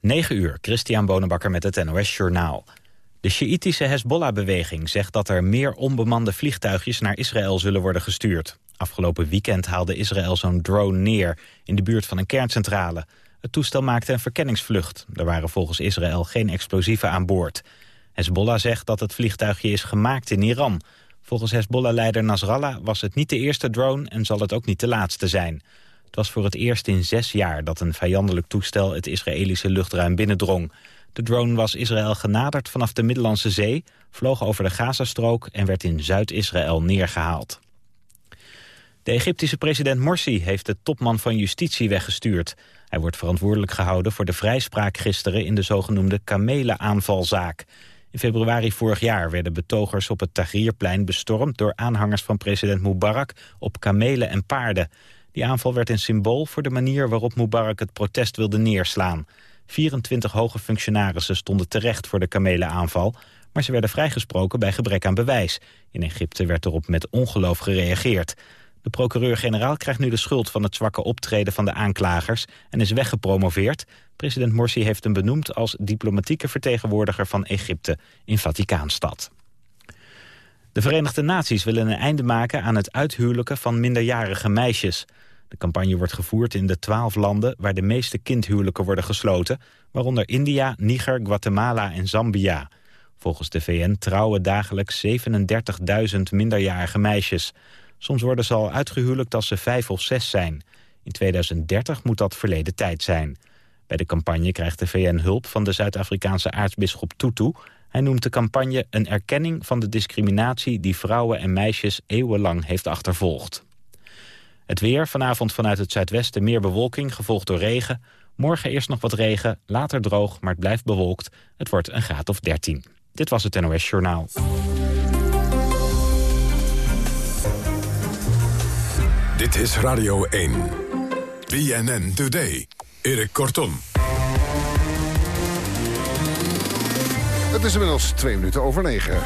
9 uur, Christian Bonenbakker met het NOS Journaal. De Sjiïtische Hezbollah-beweging zegt dat er meer onbemande vliegtuigjes naar Israël zullen worden gestuurd. Afgelopen weekend haalde Israël zo'n drone neer in de buurt van een kerncentrale. Het toestel maakte een verkenningsvlucht. Er waren volgens Israël geen explosieven aan boord. Hezbollah zegt dat het vliegtuigje is gemaakt in Iran. Volgens Hezbollah-leider Nasrallah was het niet de eerste drone en zal het ook niet de laatste zijn. Het was voor het eerst in zes jaar dat een vijandelijk toestel het Israëlische luchtruim binnendrong. De drone was Israël genaderd vanaf de Middellandse Zee, vloog over de Gazastrook en werd in Zuid-Israël neergehaald. De Egyptische president Morsi heeft de topman van justitie weggestuurd. Hij wordt verantwoordelijk gehouden voor de vrijspraak gisteren in de zogenoemde kamelenaanvalzaak. In februari vorig jaar werden betogers op het Tahrirplein bestormd door aanhangers van president Mubarak op kamelen en paarden. Die aanval werd een symbool voor de manier waarop Mubarak het protest wilde neerslaan. 24 hoge functionarissen stonden terecht voor de kamelenaanval... maar ze werden vrijgesproken bij gebrek aan bewijs. In Egypte werd erop met ongeloof gereageerd. De procureur-generaal krijgt nu de schuld van het zwakke optreden van de aanklagers... en is weggepromoveerd. President Morsi heeft hem benoemd als diplomatieke vertegenwoordiger van Egypte in Vaticaanstad. De Verenigde Naties willen een einde maken aan het uithuwelijken van minderjarige meisjes. De campagne wordt gevoerd in de twaalf landen waar de meeste kindhuwelijken worden gesloten, waaronder India, Niger, Guatemala en Zambia. Volgens de VN trouwen dagelijks 37.000 minderjarige meisjes. Soms worden ze al uitgehuwelijkt als ze vijf of zes zijn. In 2030 moet dat verleden tijd zijn. Bij de campagne krijgt de VN hulp van de Zuid-Afrikaanse aartsbisschop Tutu. Hij noemt de campagne een erkenning van de discriminatie... die vrouwen en meisjes eeuwenlang heeft achtervolgd. Het weer, vanavond vanuit het zuidwesten meer bewolking, gevolgd door regen. Morgen eerst nog wat regen, later droog, maar het blijft bewolkt. Het wordt een graad of 13. Dit was het NOS Journaal. Dit is Radio 1. BNN Today. Erik Kortom. Het is inmiddels twee minuten over negen.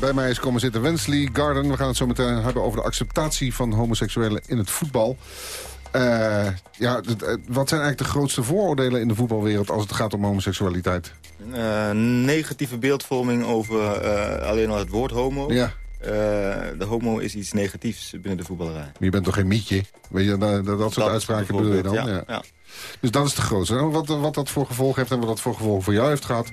Bij mij is komen zitten Wensley Garden. We gaan het zo meteen hebben over de acceptatie van homoseksuelen in het voetbal. Uh, ja, wat zijn eigenlijk de grootste vooroordelen in de voetbalwereld als het gaat om homoseksualiteit? Uh, negatieve beeldvorming over uh, alleen al het woord homo. Ja. de homo is iets negatiefs binnen de voetballerij. Maar je bent toch geen mietje? Weet je, dat, dat soort uitspraken bedoel je dan? Ja, ja. Dus dat is de grootste. En wat, wat dat voor gevolg heeft en wat dat voor gevolg voor jou heeft gehad...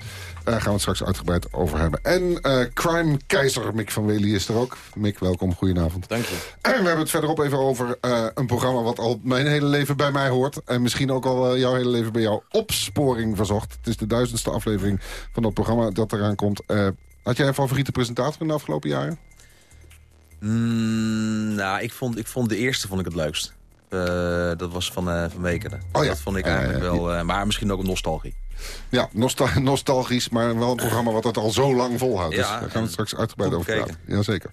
Uh, gaan we het straks uitgebreid over hebben. En uh, Crime Keizer, Mick van Wely is er ook. Mick, welkom, goedenavond. Dank je. En we hebben het verderop even over uh, een programma... wat al mijn hele leven bij mij hoort. En misschien ook al jouw hele leven bij jou. Opsporing Verzocht. Het is de duizendste aflevering van dat programma dat eraan komt. had jij een favoriete presentator in de afgelopen jaren? Mm, nou, ik vond, ik vond de eerste vond ik het leukst. Uh, dat was van, uh, van Wekeren. Oh, ja. Dat vond ik eigenlijk uh, wel, maar misschien ook een nostalgie. Ja, nostal nostalgisch, maar wel een programma wat het al zo lang volhoudt. Ja, dus daar gaan we het straks uitgebreid over praten. Jazeker.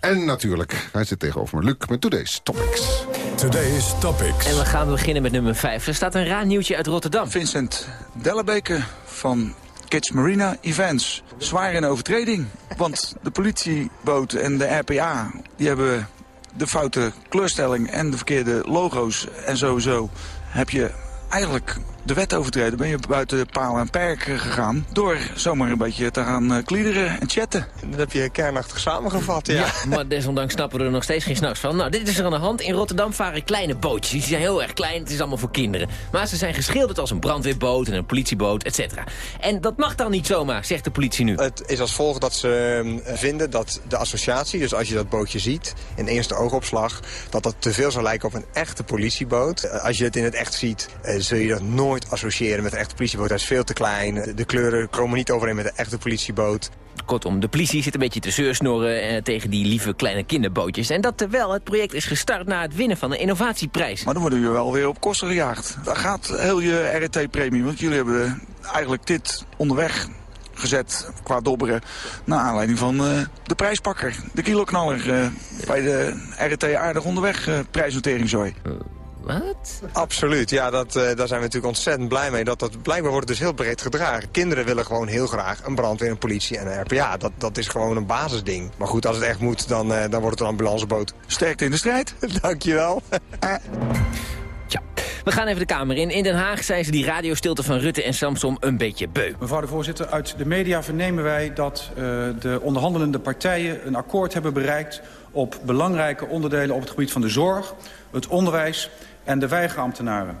En natuurlijk, hij zit tegenover me, Luc, met Today's Topics. Today's Topics. En we gaan beginnen met nummer 5. Er staat een raar nieuwtje uit Rotterdam. Vincent Dellebeke van Kids Marina Events. Zwaar in overtreding, want de politieboot en de RPA... die hebben de foute kleurstelling en de verkeerde logo's. En sowieso heb je eigenlijk de wet overtreden. Ben je buiten paal en perk gegaan door zomaar een beetje te gaan uh, kliederen en chatten. Dat heb je kernachtig samengevat, ja. ja. maar desondanks snappen we er nog steeds geen s'nachts van. Nou, dit is er aan de hand. In Rotterdam varen kleine bootjes. Die zijn heel erg klein, het is allemaal voor kinderen. Maar ze zijn geschilderd als een brandweerboot en een politieboot, et cetera. En dat mag dan niet zomaar, zegt de politie nu. Het is als volgt dat ze uh, vinden dat de associatie, dus als je dat bootje ziet... in eerste oogopslag, dat dat te veel zou lijken op een echte politieboot. Uh, als je het in het echt ziet, zul je dat nooit associëren met een echte politieboot. Hij is veel te klein. De kleuren komen niet overeen met een echte politieboot. Kortom, de politie zit een beetje te zeursnorren eh, tegen die lieve kleine kinderbootjes. En dat terwijl het project is gestart na het winnen van de innovatieprijs. Maar dan worden jullie wel weer op kosten gejaagd. Daar gaat heel je RT-premie, want jullie hebben eigenlijk dit onderweg gezet qua dobberen... naar aanleiding van uh, de prijspakker, de kiloknaller... Uh, bij de RT Aardig Onderweg uh, prijsnoteringszooi. Wat? Absoluut, ja, dat, uh, daar zijn we natuurlijk ontzettend blij mee. Dat, dat blijkbaar wordt dus heel breed gedragen. Kinderen willen gewoon heel graag een brandweer, een politie en een RPA. Dat, dat is gewoon een basisding. Maar goed, als het echt moet, dan, uh, dan wordt het een ambulanceboot. Sterkte in de strijd. Dankjewel. Ja, We gaan even de Kamer in. In Den Haag zijn ze die radiostilte van Rutte en Samsom een beetje beu. Mevrouw de voorzitter, uit de media vernemen wij dat uh, de onderhandelende partijen een akkoord hebben bereikt op belangrijke onderdelen op het gebied van de zorg, het onderwijs en de weigerambtenaren.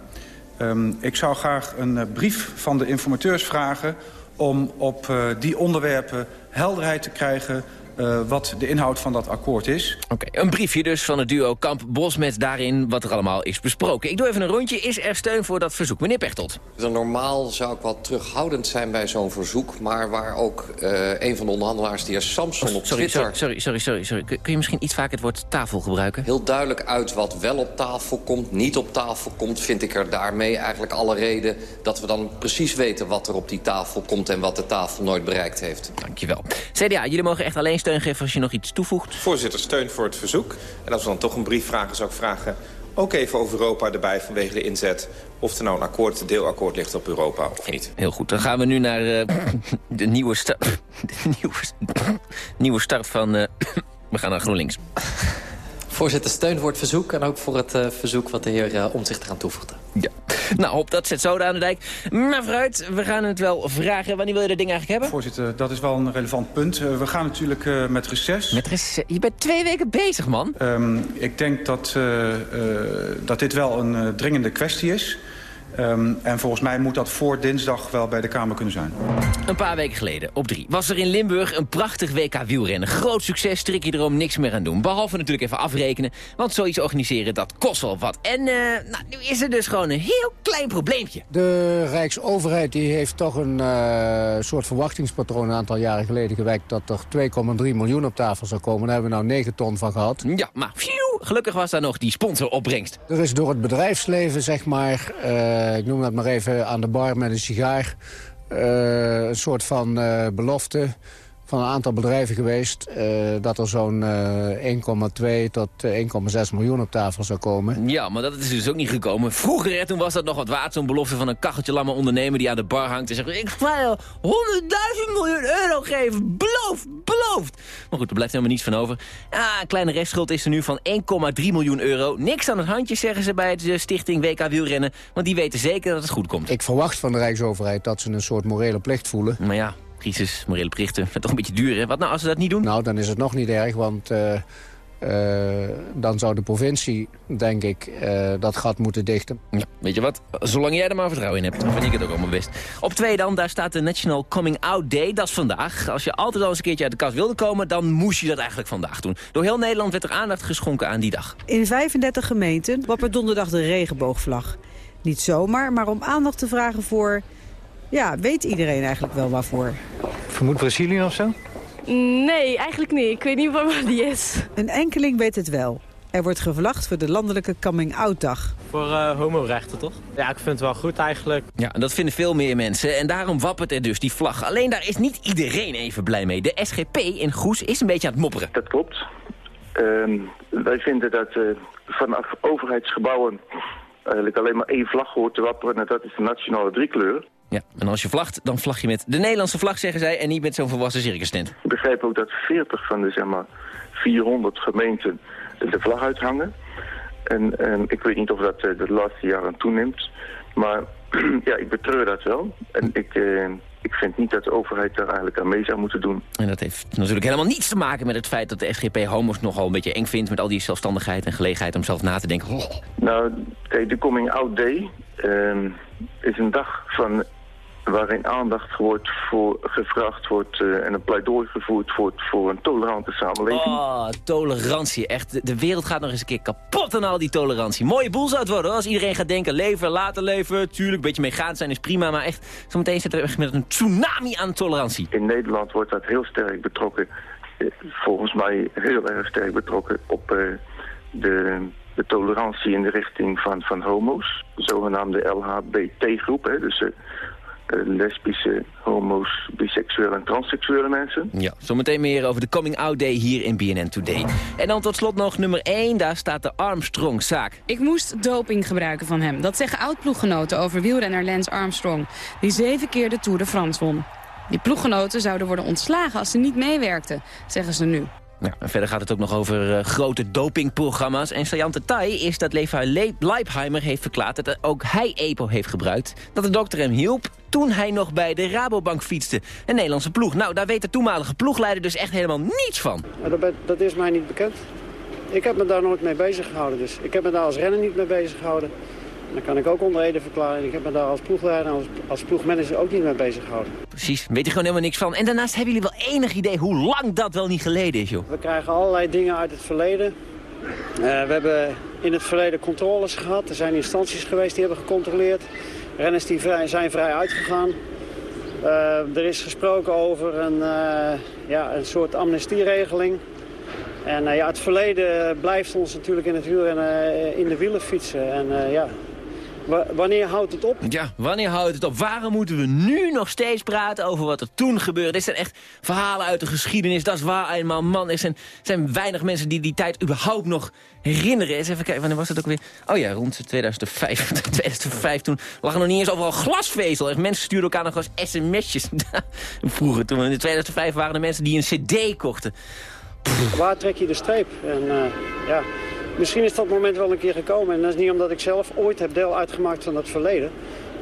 Um, ik zou graag een uh, brief van de informateurs vragen om op uh, die onderwerpen helderheid te krijgen uh, wat de inhoud van dat akkoord is. Oké, okay, een briefje dus van het duo Kamp-Bos met daarin wat er allemaal is besproken. Ik doe even een rondje. Is er steun voor dat verzoek? Meneer Pechtold. Dan normaal zou ik wat terughoudend zijn bij zo'n verzoek... maar waar ook uh, een van de onderhandelaars, de heer Samson, oh, op sorry, Twitter... Sorry, sorry, sorry, sorry. Kun je misschien iets vaker het woord tafel gebruiken? Heel duidelijk uit wat wel op tafel komt, niet op tafel komt... vind ik er daarmee eigenlijk alle reden dat we dan precies weten... wat er op die tafel komt en wat de tafel nooit bereikt heeft. Dankjewel. CDA, jullie mogen echt alleen steun geven als je nog iets toevoegt. Voorzitter, steun voor het verzoek. En als we dan toch een brief vragen, zou ik vragen... ook even over Europa erbij vanwege de inzet... of er nou een akkoord, een deelakkoord ligt op Europa of niet. Heel goed, dan gaan we nu naar uh, de nieuwe, sta de nieuwe, nieuwe start van... Uh, we gaan naar GroenLinks. Voorzitter, steun voor het verzoek en ook voor het uh, verzoek wat de heer uh, Omtzigt eraan toevoegde. Ja. Nou, op dat zet zoden aan de dijk. Maar vooruit, we gaan het wel vragen. Wanneer wil je dat ding eigenlijk hebben? Voorzitter, dat is wel een relevant punt. Uh, we gaan natuurlijk uh, met reces. Met reces? Je bent twee weken bezig, man. Um, ik denk dat, uh, dat dit wel een dringende kwestie is. Um, en volgens mij moet dat voor dinsdag wel bij de Kamer kunnen zijn. Een paar weken geleden, op drie, was er in Limburg een prachtig WK wielrennen. Groot succes, strik je erom niks meer aan doen. Behalve natuurlijk even afrekenen, want zoiets organiseren, dat kost wel wat. En uh, nou, nu is er dus gewoon een heel klein probleempje. De Rijksoverheid die heeft toch een uh, soort verwachtingspatroon een aantal jaren geleden gewekt... dat er 2,3 miljoen op tafel zou komen. Daar hebben we nou 9 ton van gehad. Ja, maar phew, gelukkig was daar nog die sponsoropbrengst. Er is door het bedrijfsleven, zeg maar... Uh, ik noem dat maar even aan de bar met een sigaar... Uh, een soort van uh, belofte van een aantal bedrijven geweest... Uh, dat er zo'n 1,2 tot 1,6 miljoen op tafel zou komen. Ja, maar dat is dus ook niet gekomen. Vroeger, toen was dat nog wat waard, zo'n belofte van een kacheltje lamme ondernemer... die aan de bar hangt en zegt... ik ga je 100.000 miljoen euro geven, beloofd, beloofd. Maar goed, er blijft helemaal niets van over. Ja, een kleine restschuld is er nu van 1,3 miljoen euro. Niks aan het handje, zeggen ze bij de stichting WK Wielrennen... want die weten zeker dat het goed komt. Ik verwacht van de Rijksoverheid dat ze een soort morele plicht voelen. Maar ja, crisis, morele plichten. Dat toch een beetje duur, hè? Wat nou als ze dat niet doen? Nou, dan is het nog niet erg, want uh, uh, dan zou de provincie, denk ik, uh, dat gat moeten dichten. Ja, weet je wat? Zolang jij er maar vertrouwen in hebt, dan vind ik het ook allemaal best. Op twee dan, daar staat de National Coming Out Day. Dat is vandaag. Als je altijd al eens een keertje uit de kast wilde komen, dan moest je dat eigenlijk vandaag doen. Door heel Nederland werd er aandacht geschonken aan die dag. In 35 gemeenten wappert donderdag de regenboogvlag. Niet zomaar, maar om aandacht te vragen voor ja, weet iedereen eigenlijk wel waarvoor? Vermoed Brazilië of zo? Nee, eigenlijk niet. Ik weet niet waar die is. Een enkeling weet het wel. Er wordt gevlacht voor de landelijke coming-out-dag. Voor uh, homorechten, toch? Ja, ik vind het wel goed eigenlijk. Ja, en dat vinden veel meer mensen. En daarom wappert er dus die vlag. Alleen daar is niet iedereen even blij mee. De SGP in Goes is een beetje aan het mopperen. Dat klopt. Uh, wij vinden dat uh, vanaf overheidsgebouwen eigenlijk alleen maar één vlag hoort te wapperen. En dat is de nationale driekleur. Ja, en als je vlagt, dan vlag je met de Nederlandse vlag, zeggen zij... en niet met zo'n volwassen circus tent. Ik begrijp ook dat 40 van de, zeg maar, 400 gemeenten de vlag uithangen. En, en ik weet niet of dat uh, de laatste jaren toeneemt. Maar ja, ik betreur dat wel. En ik, uh, ik vind niet dat de overheid daar eigenlijk aan mee zou moeten doen. En dat heeft natuurlijk helemaal niets te maken met het feit... dat de SGP homo's nogal een beetje eng vindt... met al die zelfstandigheid en gelegenheid om zelf na te denken. Oh. Nou, kijk, de Coming Out Day uh, is een dag van waarin aandacht wordt voor, gevraagd wordt uh, en een pleidooi gevoerd wordt voor een tolerante samenleving. Oh, tolerantie. Echt, de wereld gaat nog eens een keer kapot aan al die tolerantie. Mooie boel zou het worden hoor. als iedereen gaat denken leven, laten leven. Tuurlijk, een beetje meegaand zijn is prima, maar echt, zometeen zit er echt met een tsunami aan tolerantie. In Nederland wordt dat heel sterk betrokken, volgens mij heel erg sterk betrokken op uh, de de tolerantie in de richting van, van homo's. De zogenaamde LHBT-groep, dus uh, lesbische, homo's, biseksuele en transseksuele mensen. Ja, zometeen meer over de Coming Out Day hier in BNN Today. En dan tot slot nog nummer 1, daar staat de Armstrong-zaak. Ik moest doping gebruiken van hem. Dat zeggen oud-ploeggenoten over wielrenner Lance Armstrong... die zeven keer de Tour de France won. Die ploeggenoten zouden worden ontslagen als ze niet meewerkten, zeggen ze nu. Ja, en verder gaat het ook nog over uh, grote dopingprogramma's. En saillant detail is dat Levi Le Leipheimer heeft verklaard... dat ook hij EPO heeft gebruikt. Dat de dokter hem hielp toen hij nog bij de Rabobank fietste. Een Nederlandse ploeg. Nou, daar weet de toenmalige ploegleider dus echt helemaal niets van. Dat, is mij niet bekend. Ik heb me daar nooit mee bezig gehouden. Dus ik heb me daar als renner niet mee bezig gehouden. Dan kan ik ook onder Ede verklaren. Ik heb me daar als ploegleider en als, als ploegmanager ook niet mee bezig gehouden. Precies, weet je gewoon helemaal niks van. En daarnaast hebben jullie wel enig idee hoe lang dat wel niet geleden is, joh. We krijgen allerlei dingen uit het verleden. Uh, we hebben in het verleden controles gehad. Er zijn instanties geweest die hebben gecontroleerd. Renners die vrij, zijn vrij uitgegaan. Uh, er is gesproken over een, uh, ja, een soort amnestieregeling. En ja, het verleden blijft ons natuurlijk in het wielrennen in de wielen fietsen. En ja, wanneer houdt het op? Ja, wanneer houdt het op? Waarom moeten we nu nog steeds praten over wat er toen gebeurde? Dit zijn echt verhalen uit de geschiedenis. Dat is waar eenmaal man is. Er zijn weinig mensen die die tijd überhaupt nog herinneren. Eens even kijken, wanneer was dat ook weer? Oh ja, rond 2005. 2005 toen lag er nog niet eens overal glasvezel. En mensen stuurden elkaar nog eens sms'jes. Vroeger, toen in 2005 waren er mensen die een cd kochten. Waar trek je de streep? En uh, ja... Misschien is dat moment wel een keer gekomen. En dat is niet omdat ik zelf ooit heb deel uitgemaakt van het verleden.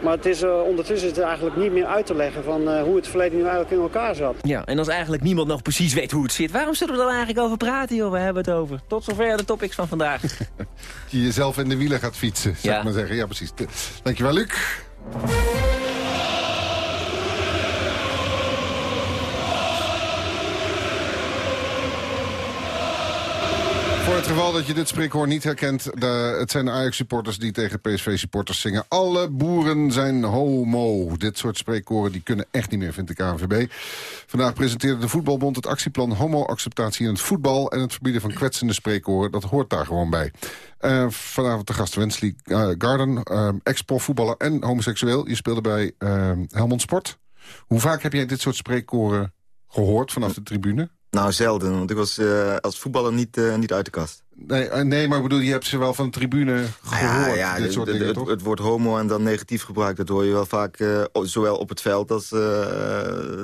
Maar het is, uh, ondertussen is het eigenlijk niet meer uit te leggen van uh, hoe het verleden nu eigenlijk in elkaar zat. Ja, en als eigenlijk niemand nog precies weet hoe het zit, waarom zullen we er dan eigenlijk over praten, joh? We hebben het over. Tot zover de topics van vandaag. je jezelf in de wielen gaat fietsen, zou ja. ik maar zeggen. Ja, precies. Dankjewel, Luc. Het geval dat je dit spreekwoord niet herkent... De, het zijn de Ajax-supporters die tegen PSV-supporters zingen... alle boeren zijn homo. Dit soort spreekkoren die kunnen echt niet meer, vindt de KNVB. Vandaag presenteerde de Voetbalbond het actieplan homo-acceptatie in het voetbal... en het verbieden van kwetsende spreekkoren. Dat hoort daar gewoon bij. Uh, vanavond de gast Wensley uh, Garden, uh, ex-profvoetballer en homoseksueel. Je speelde bij Helmond Sport. Hoe vaak heb jij dit soort spreekkoren gehoord vanaf de tribune? Nou, zelden, want ik was uh, als voetballer niet, uh, niet uit de kast. Nee, uh, nee, maar ik bedoel, je hebt ze wel van de tribune gehoord, ja, ja, dit soort dingen, het, toch? Het woord homo en dan negatief gebruikt, dat hoor je wel vaak... zowel op het veld als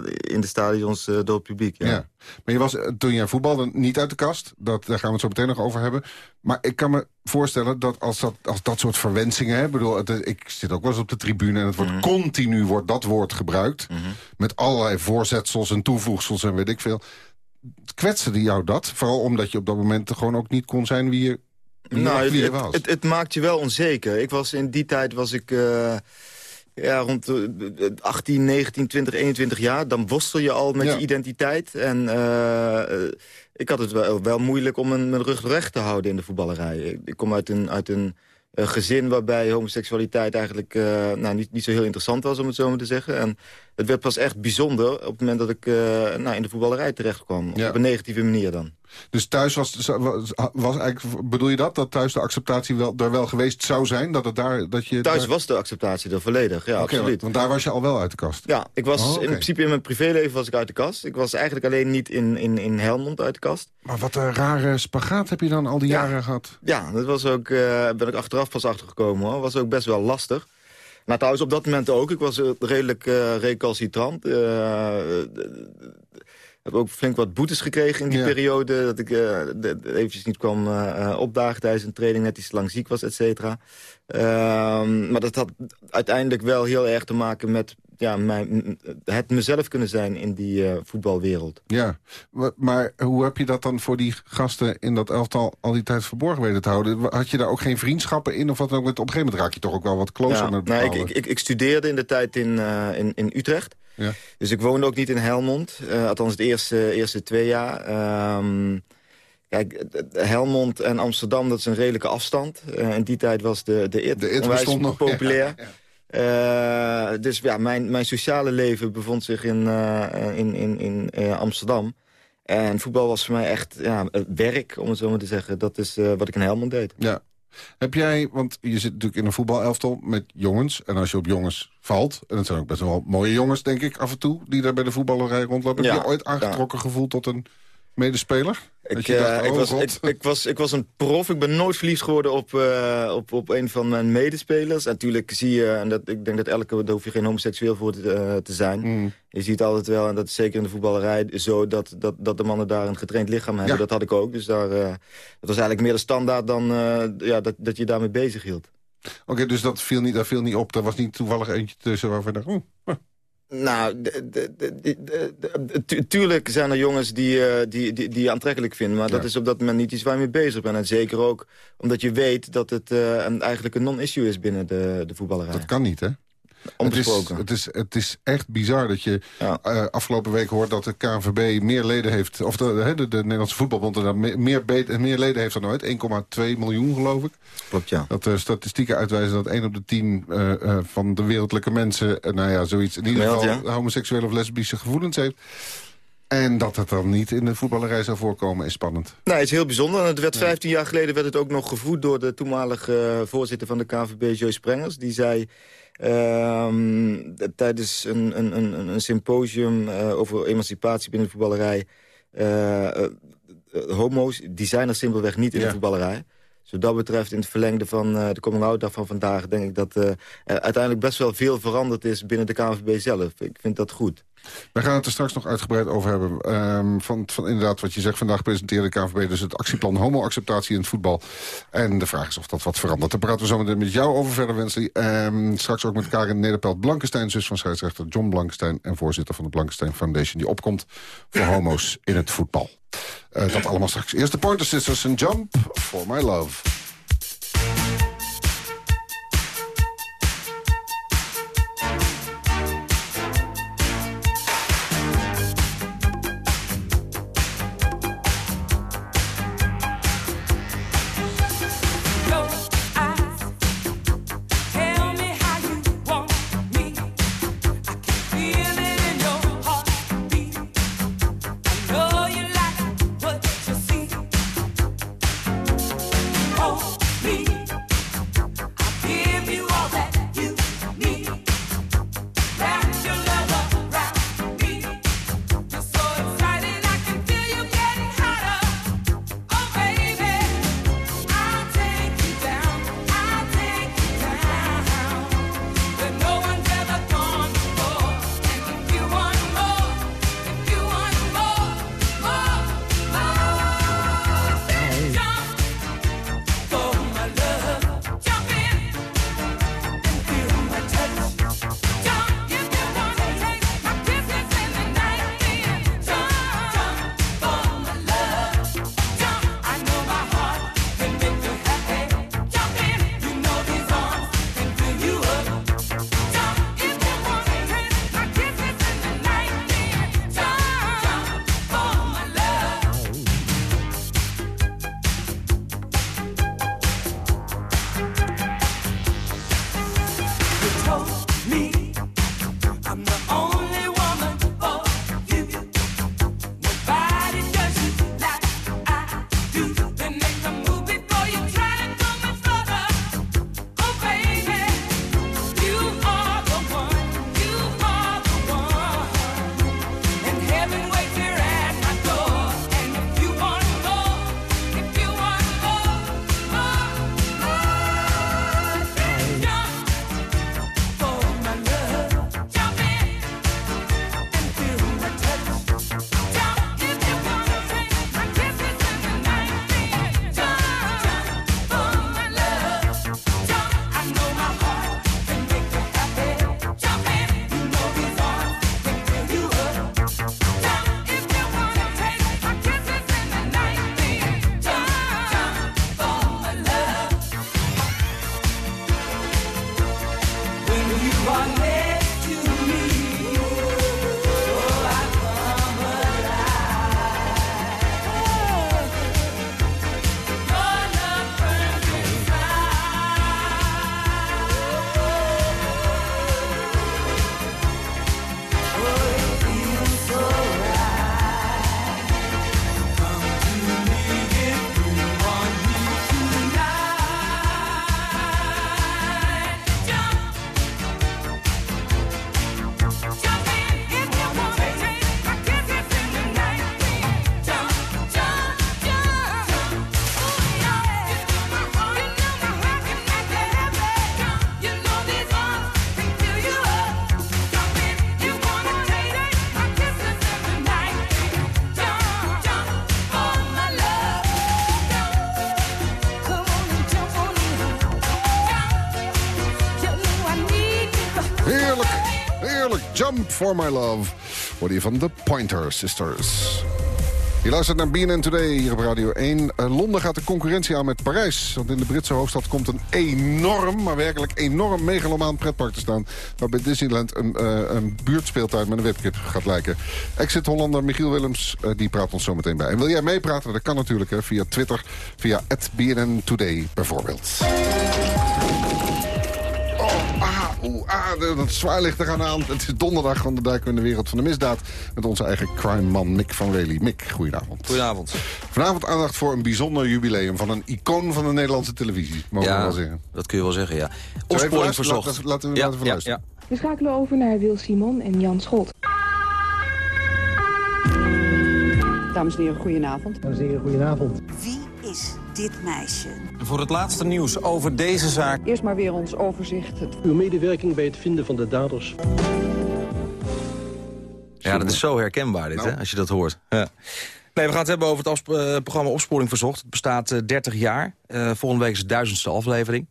in de stadions door het publiek. Ja. ja. Maar je was toen jij voetbalde niet uit de kast, dat, daar gaan we het zo meteen nog over hebben. Maar ik kan me voorstellen dat als dat, als dat soort verwensingen... Hè, bedoel, het, ik zit ook wel eens op de tribune en het wordt mm -hmm. continu wordt dat woord gebruikt... Mm -hmm. met allerlei voorzetsels en toevoegsels en weet ik veel kwetste jou dat? Vooral omdat je op dat moment gewoon ook niet kon zijn wie je, wie nou, wie je het, was. Het, het, maakt je wel onzeker. Ik was, in die tijd was ik... Uh, ja, rond 18, 19, 20, 21 jaar. Dan worstel je al met ja. je identiteit. En uh, ik had het wel, wel moeilijk om mijn, mijn, rug recht te houden in de voetballerij. Ik, ik kom uit een, uit een uh, gezin waarbij homoseksualiteit eigenlijk uh, nou, niet, niet zo heel interessant was, om het zo maar te zeggen. En het werd pas echt bijzonder op het moment dat ik uh, nou, in de voetballerij terecht kwam. Ja. Op een negatieve manier dan. Dus thuis was, was, was eigenlijk, bedoel je dat? Dat thuis de acceptatie wel, er wel geweest zou zijn? Dat het daar, dat je thuis daar... was de acceptatie er volledig, ja, okay, absoluut. Want daar was je al wel uit de kast? Ja, ik was oh, okay. in principe in mijn privéleven was ik uit de kast. Ik was eigenlijk alleen niet in, in, in Helmond uit de kast. Maar wat een rare spagaat heb je dan al die ja. jaren gehad? Ja, dat was ook, uh, ben ik achteraf pas achtergekomen hoor. was ook best wel lastig. Maar trouwens op dat moment ook. Ik was redelijk uh, recalcitrant. Uh, heb ook flink wat boetes gekregen in die ja. periode. Dat ik uh, eventjes niet kwam uh, opdagen tijdens een training. Net iets lang ziek was, et cetera. Uh, maar dat had uiteindelijk wel heel erg te maken met ja, mijn, het mezelf kunnen zijn in die uh, voetbalwereld. Ja, maar hoe heb je dat dan voor die gasten in dat elftal al die tijd verborgen weten te houden? Had je daar ook geen vriendschappen in? Of wat ook? Op een gegeven moment raak je toch ook wel wat closer ja, met nee, ik, ik, ik, studeerde in de tijd in, in, in Utrecht. Ja. Dus ik woonde ook niet in Helmond. Uh, althans de eerste, eerste twee jaar. Um, Kijk, Helmond en Amsterdam, dat is een redelijke afstand. Uh, in die tijd was de, de IT, de IT onwijs nog. populair. Ja, ja. Uh, dus ja, mijn, mijn sociale leven bevond zich in, in, in, in Amsterdam. En voetbal was voor mij echt ja, werk, om het zo maar te zeggen. Dat is wat ik in Helmond deed. Ja. Heb jij, want je zit natuurlijk in een voetbalelftal met jongens. En als je op jongens valt, en dat zijn ook best wel mooie jongens, denk ik, af en toe... die daar bij de voetballerij rondlopen. Ja, heb je ooit aangetrokken ja. gevoeld tot een medespeler? Ik, dacht, eh, ik, oh was, ik, ik was, ik was een prof. Ik ben nooit verliefd geworden op, eh, op, op een van mijn medespelers. En natuurlijk zie je, en dat, ik denk dat elke, daar hoef je geen homoseksueel voor te, eh, te zijn. Mm. Je ziet altijd wel, en dat is zeker in de voetballerij zo, dat, dat, dat de mannen daar een getraind lichaam hebben. Ja. Dat had ik ook. Dus daar, dat was eigenlijk meer de standaard dan ja, dat, dat je daarmee bezig hield. Oké, dus dat viel niet, dat viel niet op. Er was niet toevallig eentje tussen waarvan je dacht... oh. Nou, tuurlijk zijn er jongens die, eh, die, die, die je aantrekkelijk vinden. Maar dat is op dat moment niet iets waar je mee bezig bent. En zeker ook omdat je weet dat het eh, een, eigenlijk een non-issue is binnen de, de voetballerij. Dat kan niet, hè? Onbesproken. Het is, het, is, het is echt bizar dat je eh, afgelopen week hoort dat de KNVB meer leden heeft... of de, de, de Nederlandse voetbalbond er dan meer, meer, meer leden heeft dan ooit. 1,2 miljoen, geloof ik. Klopt, ja. Dat de statistieken uitwijzen dat 1 op de 10 eh, eh, van de wereldlijke mensen... eh, nou ja, zoiets in ieder geval homoseksuele of lesbische gevoelens heeft. En dat het dan niet in de voetballerij zou voorkomen is spannend. Nee, het is heel bijzonder. En het werd 15 jaar geleden werd het ook nog gevoed door de toenmalige eh, voorzitter van de KNVB, Joyce Sprengers. Die zei tijdens een, een, een, een symposium eh, over emancipatie binnen de voetballerij... eh, eh, homo's, die zijn er simpelweg niet in de voetballerij. Dus wat dat betreft, in het verlengde van de coming-out dag van vandaag... denk ik dat er uiteindelijk best wel veel veranderd is binnen de KNVB zelf. Ik vind dat goed. We gaan het er straks nog uitgebreid over hebben. Ehm, van, van inderdaad wat je zegt, vandaag presenteerde de KNVB dus het actieplan homo-acceptatie in het voetbal. En de vraag is of dat wat verandert. Daar praten we zo met jou over verder, Wensley. Ehm, straks ook met Karin Nederpelt Blankenstein, zus van scheidsrechter John Blankenstein... en voorzitter van de Blankenstein Foundation, die opkomt voor homo's in het voetbal. Eh, dat allemaal straks. Eerst de Pointer Sisters en Jump for My Love. For my love. Hoorde je van de Pointer Sisters. Je luistert naar BNN Today hier op Radio 1. Uh, Londen gaat de concurrentie aan met Parijs. Want in de Britse hoofdstad komt een enorm, maar werkelijk enorm megalomaan pretpark te staan. Waarbij Disneyland een, uh, een buurtspeeltuin met een webkip gaat lijken. Exit Hollander Michiel Willems, uh, die praat ons zo meteen bij. En wil jij meepraten? Dat kan natuurlijk hè, via Twitter, via BNN Today bijvoorbeeld. Oeh, ah, dat zwaar er aan. Het is donderdag, van de duiken in de wereld van de misdaad... met onze eigen crime-man Mick van Wely. Mick, goedenavond. Goedenavond. Vanavond aandacht voor een bijzonder jubileum... van een icoon van de Nederlandse televisie, mogen ja, we wel zeggen. dat kun je wel zeggen, ja. Opsporing verzocht. Laten, laten we ja, laten luisteren. Ja, We schakelen over naar Wil Simon en Jan Scholt. Dames en heren, goedenavond. Dames en heren, goedenavond. Wie is dit meisje? Voor het laatste nieuws over deze zaak. Eerst maar weer ons overzicht. Uw medewerking bij het vinden van de daders. Ja, dat is zo herkenbaar dit, nou. hè, als je dat hoort. Ja. Nee, we gaan het hebben over het uh, programma Opsporing Verzocht. Het bestaat uh, 30 jaar. Uh, volgende week is de duizendste aflevering.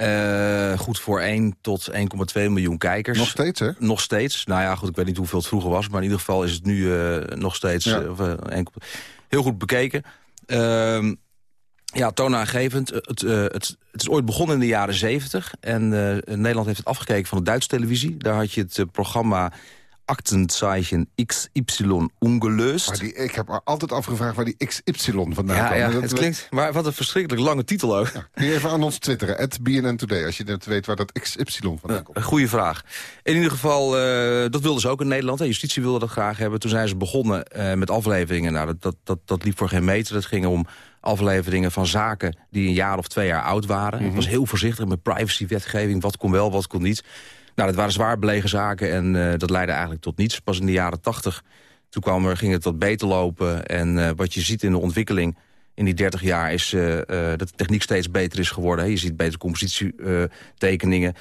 Uh, goed voor 1 tot 1,2 miljoen kijkers. Nog steeds, hè? Nog steeds. Nou ja, goed, ik weet niet hoeveel het vroeger was... maar in ieder geval is het nu uh, nog steeds ja. uh, heel goed bekeken. Ja, toonaangevend. Het, het, het, is ooit begonnen in de jaren 70. En Nederland heeft het afgekeken van de Duitse televisie. Daar had je het programma Aktenzeichen XY ungelöst. Maar die, ik heb altijd afgevraagd waar die XY vandaan ja, kwam. Ja, het klinkt, maar wat een verschrikkelijk lange titel ook. Ja, kun je even aan ons twitteren, at BNN Today, als je net weet waar dat XY vandaan komt. Goeie vraag. In ieder geval, uh, dat wilden ze ook in Nederland. Hè. Justitie wilde dat graag hebben. Toen zijn ze begonnen uh, met afleveringen. Nou, dat, dat, dat, dat liep voor geen meter. Het ging om afleveringen van zaken die een jaar of twee jaar oud waren. Mm -hmm. Het was heel voorzichtig met privacywetgeving. Wat kon wel, wat kon niet. Nou, dat waren zwaar belegen zaken en uh, dat leidde eigenlijk tot niets. Pas in de jaren tachtig, toen kwam er, ging het wat beter lopen. En uh, wat je ziet in de ontwikkeling in die 30 jaar is uh, dat de techniek steeds beter is geworden. Hè. Je ziet betere compositietekeningen.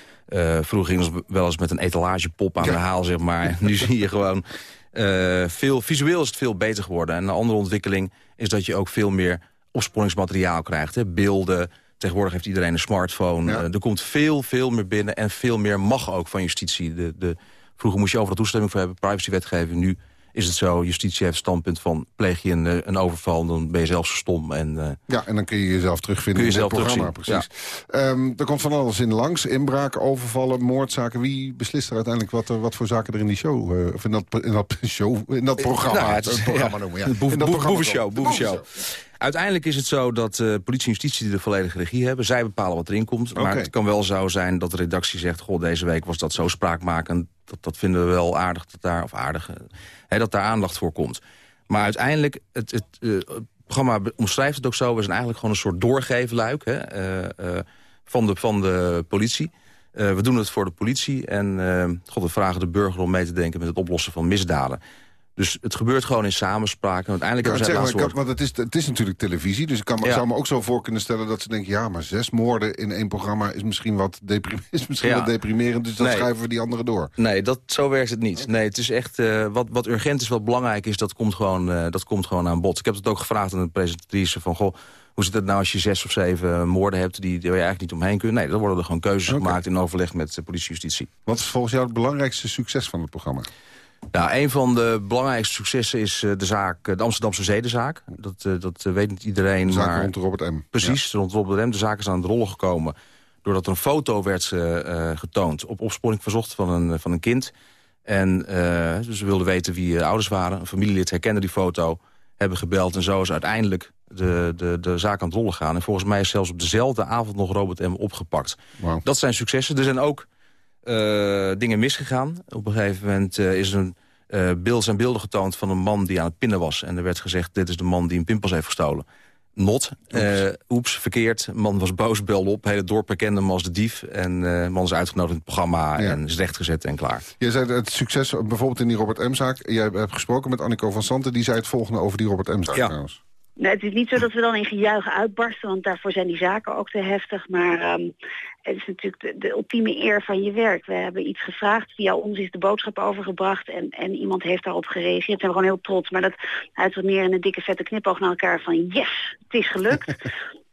vroeger gingen ze wel eens met een etalagepop aan ja. de haal, zeg maar. nu zie je gewoon... veel, visueel is het veel beter geworden. En een andere ontwikkeling is dat je ook veel meer opsporingsmateriaal krijgt. Hè. Beelden, Tegenwoordig heeft iedereen een smartphone. Ja. Uh, er komt veel, veel meer binnen en veel meer mag ook van justitie. De, de, vroeger moest je overal toestemming voor hebben, privacywetgeving. Nu is het zo, justitie heeft het standpunt van... pleeg je een, een overval, dan ben je zelf zo stom. En, uh, ja, en dan kun je jezelf terugvinden kun je in het programma. Precies. Ja. Um, er komt van alles in langs. Inbraken, overvallen, moordzaken. Wie beslist er uiteindelijk wat, wat voor zaken er in die show... Uh, of in dat, in dat show, in dat programma, nou, het, is, programma ja, noemen. Ja. Boef, boevenshow. boevenshow. Uiteindelijk is het zo dat uh, politie en justitie de volledige regie hebben. Zij bepalen wat erin komt. Maar het kan wel zo zijn dat de redactie zegt... goh, deze week was dat zo spraakmakend. Dat, dat vinden we wel aardig dat daar, of aardig, hè, dat daar aandacht voor komt. Maar uiteindelijk, het, het, uh, het programma omschrijft het ook zo... we zijn eigenlijk gewoon een soort doorgeefluik hè, uh, van, de, van de politie... we doen het voor de politie en God, we vragen de burger om mee te denken... met het oplossen van misdaden. Dus het gebeurt gewoon in samenspraak. En uiteindelijk hebben ze het maar, het, is, het is natuurlijk televisie. Dus ik kan, ja. zou me ook zo voor kunnen stellen dat ze denken... ja, maar zes moorden in één programma is misschien wat, is misschien ja. wat deprimerend. Dus dan nee. schuiven we die anderen door. Nee, dat, zo werkt het niet. Nee, het is echt uh, wat, wat urgent is, wat belangrijk is... dat komt, gewoon, uh, dat komt gewoon aan bod. Ik heb het ook gevraagd aan de presentatrice van... Goh, hoe zit het nou als je zes of zeven moorden hebt... die, die je eigenlijk niet omheen kunt? Nee, dan worden er gewoon keuzes okay. gemaakt in overleg met politie en justitie. Wat is volgens jou het belangrijkste succes van het programma? Nou, een van de belangrijkste successen is uh, de zaak, de Amsterdamse zedenzaak. Dat, uh, dat uh, weet niet iedereen. De zaak maar... rond Robert M. Precies, ja. rond Robert M. De zaak is aan het rollen gekomen doordat er een foto werd getoond op opsporing verzocht van een, van een kind. En dus we wilden weten wie de ouders waren. Een familielid herkende die foto, hebben gebeld... en zo is uiteindelijk de, de, de zaak aan het rollen gaan. En volgens mij is zelfs op dezelfde avond nog Robert M. opgepakt. Wow. Dat zijn successen. Er zijn ook uh, dingen misgegaan. Op een gegeven moment uh, is een uh, beeld, zijn beelden getoond van een man die aan het pinnen was. En er werd gezegd, dit is de man die een pinpas heeft gestolen. Not. Oeps. oeps, verkeerd. man was boos, belde op. Hele dorp herkende hem als de dief. En de man is uitgenodigd in het programma ja. en is rechtgezet en klaar. Je zei het succes bijvoorbeeld in die Robert M-zaak. Jij hebt gesproken met Annico van Santen. Die zei het volgende over die Robert M-zaak ja. trouwens. Nee, het is niet zo dat we dan in gejuichen uitbarsten, want daarvoor zijn die zaken ook te heftig. Maar um, het is natuurlijk de, de, ultieme eer van je werk. We hebben iets gevraagd, via ons is de boodschap overgebracht en, en iemand heeft daarop gereageerd. Zijn we gewoon heel trots, maar dat uit wat meer in een dikke vette knipoog naar elkaar van yes, het is gelukt.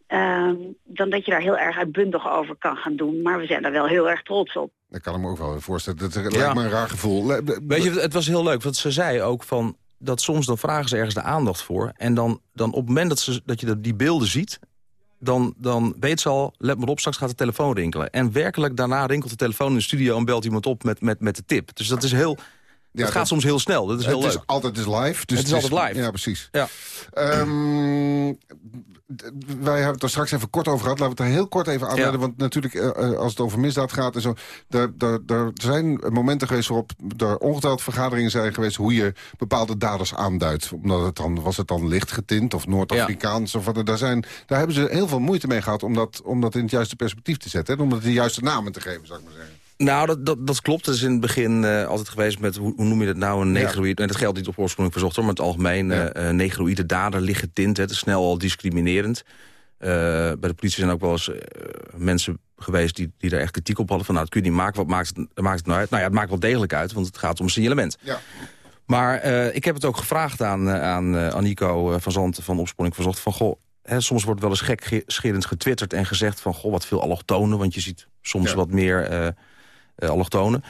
um, dan dat je daar heel erg uitbundig over kan gaan doen. Maar we zijn daar wel heel erg trots op. Dat kan ik me ook wel voorstellen. Dat lijkt me een raar gevoel. Weet je, het was heel leuk, want ze zei ook van... dat soms dan vragen ze ergens de aandacht voor... en dan, dan op het moment dat, ze, dat je die beelden ziet... Dan, dan weet ze al, let maar op, straks gaat de telefoon rinkelen. En werkelijk daarna rinkelt de telefoon in de studio... en belt iemand op met, met, met de tip. Dus dat is heel... Ja, het gaat soms heel snel, dat is heel het leuk. Is altijd is live. Dus het is altijd live. Ja, precies. Ja. Um, wij hebben het er straks even kort over gehad. Laten we het er heel kort even aanleiden. Want natuurlijk, uh, als het over misdaad gaat en zo... Er zijn momenten geweest waarop er ongetwijfeld vergaderingen zijn geweest... hoe je bepaalde daders aanduidt. Omdat het dan, was het dan licht getint of Noord-Afrikaans? Ja. Of wat, daar, zijn, daar hebben ze heel veel moeite mee gehad... om dat, om dat in het juiste perspectief te zetten. Hè? Om het de juiste namen te geven, zou ik maar zeggen. Nou, dat, dat, dat klopt. Dat is in het begin uh, altijd geweest met, hoe, hoe, noem je dat nou, een negroïde... Ja. En dat geldt niet op oorsprong verzocht, hoor, maar het algemeen... Ja. Uh, negroïde dader, liggen tint, het is snel al discriminerend. Uh, bij de politie zijn ook wel eens mensen geweest die, die daar echt kritiek op hadden. Van, nou, dat kun je niet maken, wat maakt het, maakt het nou uit? Nou ja, het maakt wel degelijk uit, want het gaat om een signalement. Ja. Maar ik heb het ook gevraagd aan, aan Anico van Zanten van Opsporing Verzocht... van, goh, He, soms wordt wel eens gekscherend getwitterd en gezegd van... goh, wat veel allochtonen, want je ziet soms ja. wat meer uh, allochtonen.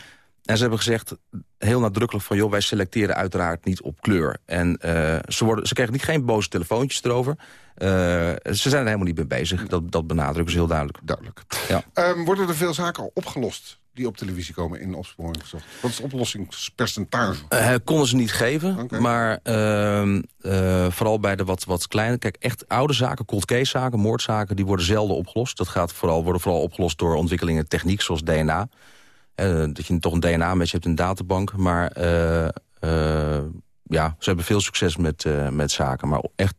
En ze hebben gezegd, heel nadrukkelijk van... joh, wij selecteren uiteraard niet op kleur. En uh, ze, worden, ze krijgen niet geen boze telefoontjes erover. ze zijn er helemaal niet mee bezig. Dat, dat benadrukken ze heel duidelijk. Duidelijk. Ja. Um, worden er veel zaken opgelost die op televisie komen in opsporing gezocht? Wat is het oplossingspercentage? Uh, konden ze niet geven, okay. maar uh, vooral bij de wat, wat kleine... Kijk, echt oude zaken, cold case zaken, moordzaken... die worden zelden opgelost. Dat gaat vooral, worden vooral opgelost door ontwikkelingen techniek, zoals DNA. Uh, dat je toch een DNA-match hebt in een databank. Maar ja, ze hebben veel succes met, met zaken. Maar echt.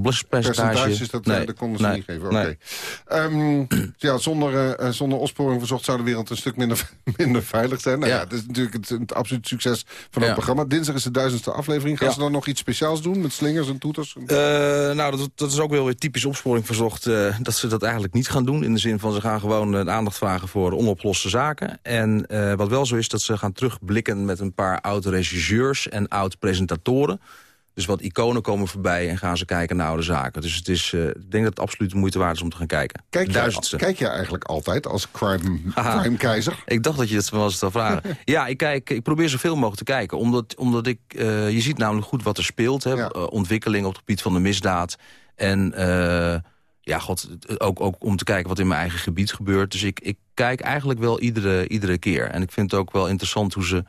Percentages, dat, nee, dat konden ze nee, niet geven. Oké. Okay. Um, ja, zonder, uh, zonder opsporing verzocht zou de wereld een stuk minder, minder veilig zijn. Nou, ja. ja dat is natuurlijk het, het absoluut succes van het Ja. programma. Dinsdag is de duizendste aflevering. Gaan Ja. ze dan nog iets speciaals doen met slingers en toeters? Eh, nou, dat, dat is ook wel weer typisch opsporing verzocht... eh, dat ze dat eigenlijk niet gaan doen. In de zin van ze gaan gewoon eh, aandacht vragen voor onoploste zaken. En eh, wat wel zo is, dat ze gaan terugblikken met een paar oud-regisseurs en oud-presentatoren. Dus wat iconen komen voorbij en gaan ze kijken naar oude zaken. Dus het is, eh, ik denk dat het absoluut de moeite waard is om te gaan kijken. Kijk, Duizendste. jij, kijk jij eigenlijk altijd als crime, crime keizer? Ik dacht dat je wel eens zou vragen. ja, ik, kijk, ik probeer zoveel mogelijk te kijken. Omdat, omdat ik, eh, je ziet namelijk goed wat er speelt. Hè, Ja. eh, ontwikkeling op het gebied van de misdaad. En ja, god, ook, ook om te kijken wat in mijn eigen gebied gebeurt. Dus ik, ik kijk eigenlijk wel iedere, iedere keer. En ik vind het ook wel interessant hoe ze...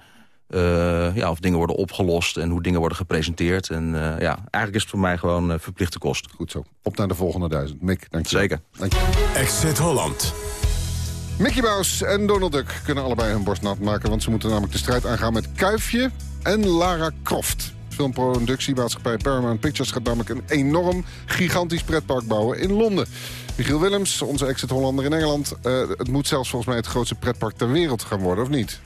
eh, ja, of dingen worden opgelost en hoe dingen worden gepresenteerd. En eh, ja, eigenlijk is het voor mij gewoon eh, verplichte kost. Goed zo. Op naar de volgende duizend. Mick, dank je wel. Zeker. Dank je. Exit Holland. Mickey Mouse en Donald Duck kunnen allebei hun borst nat maken... want ze moeten namelijk de strijd aangaan met Kuifje en Lara Croft. Filmproductiemaatschappij Paramount Pictures gaat namelijk een enorm gigantisch pretpark bouwen in Londen. Michiel Willems, onze exit-Hollander in Engeland. eh, het moet zelfs volgens mij het grootste pretpark ter wereld gaan worden, of niet?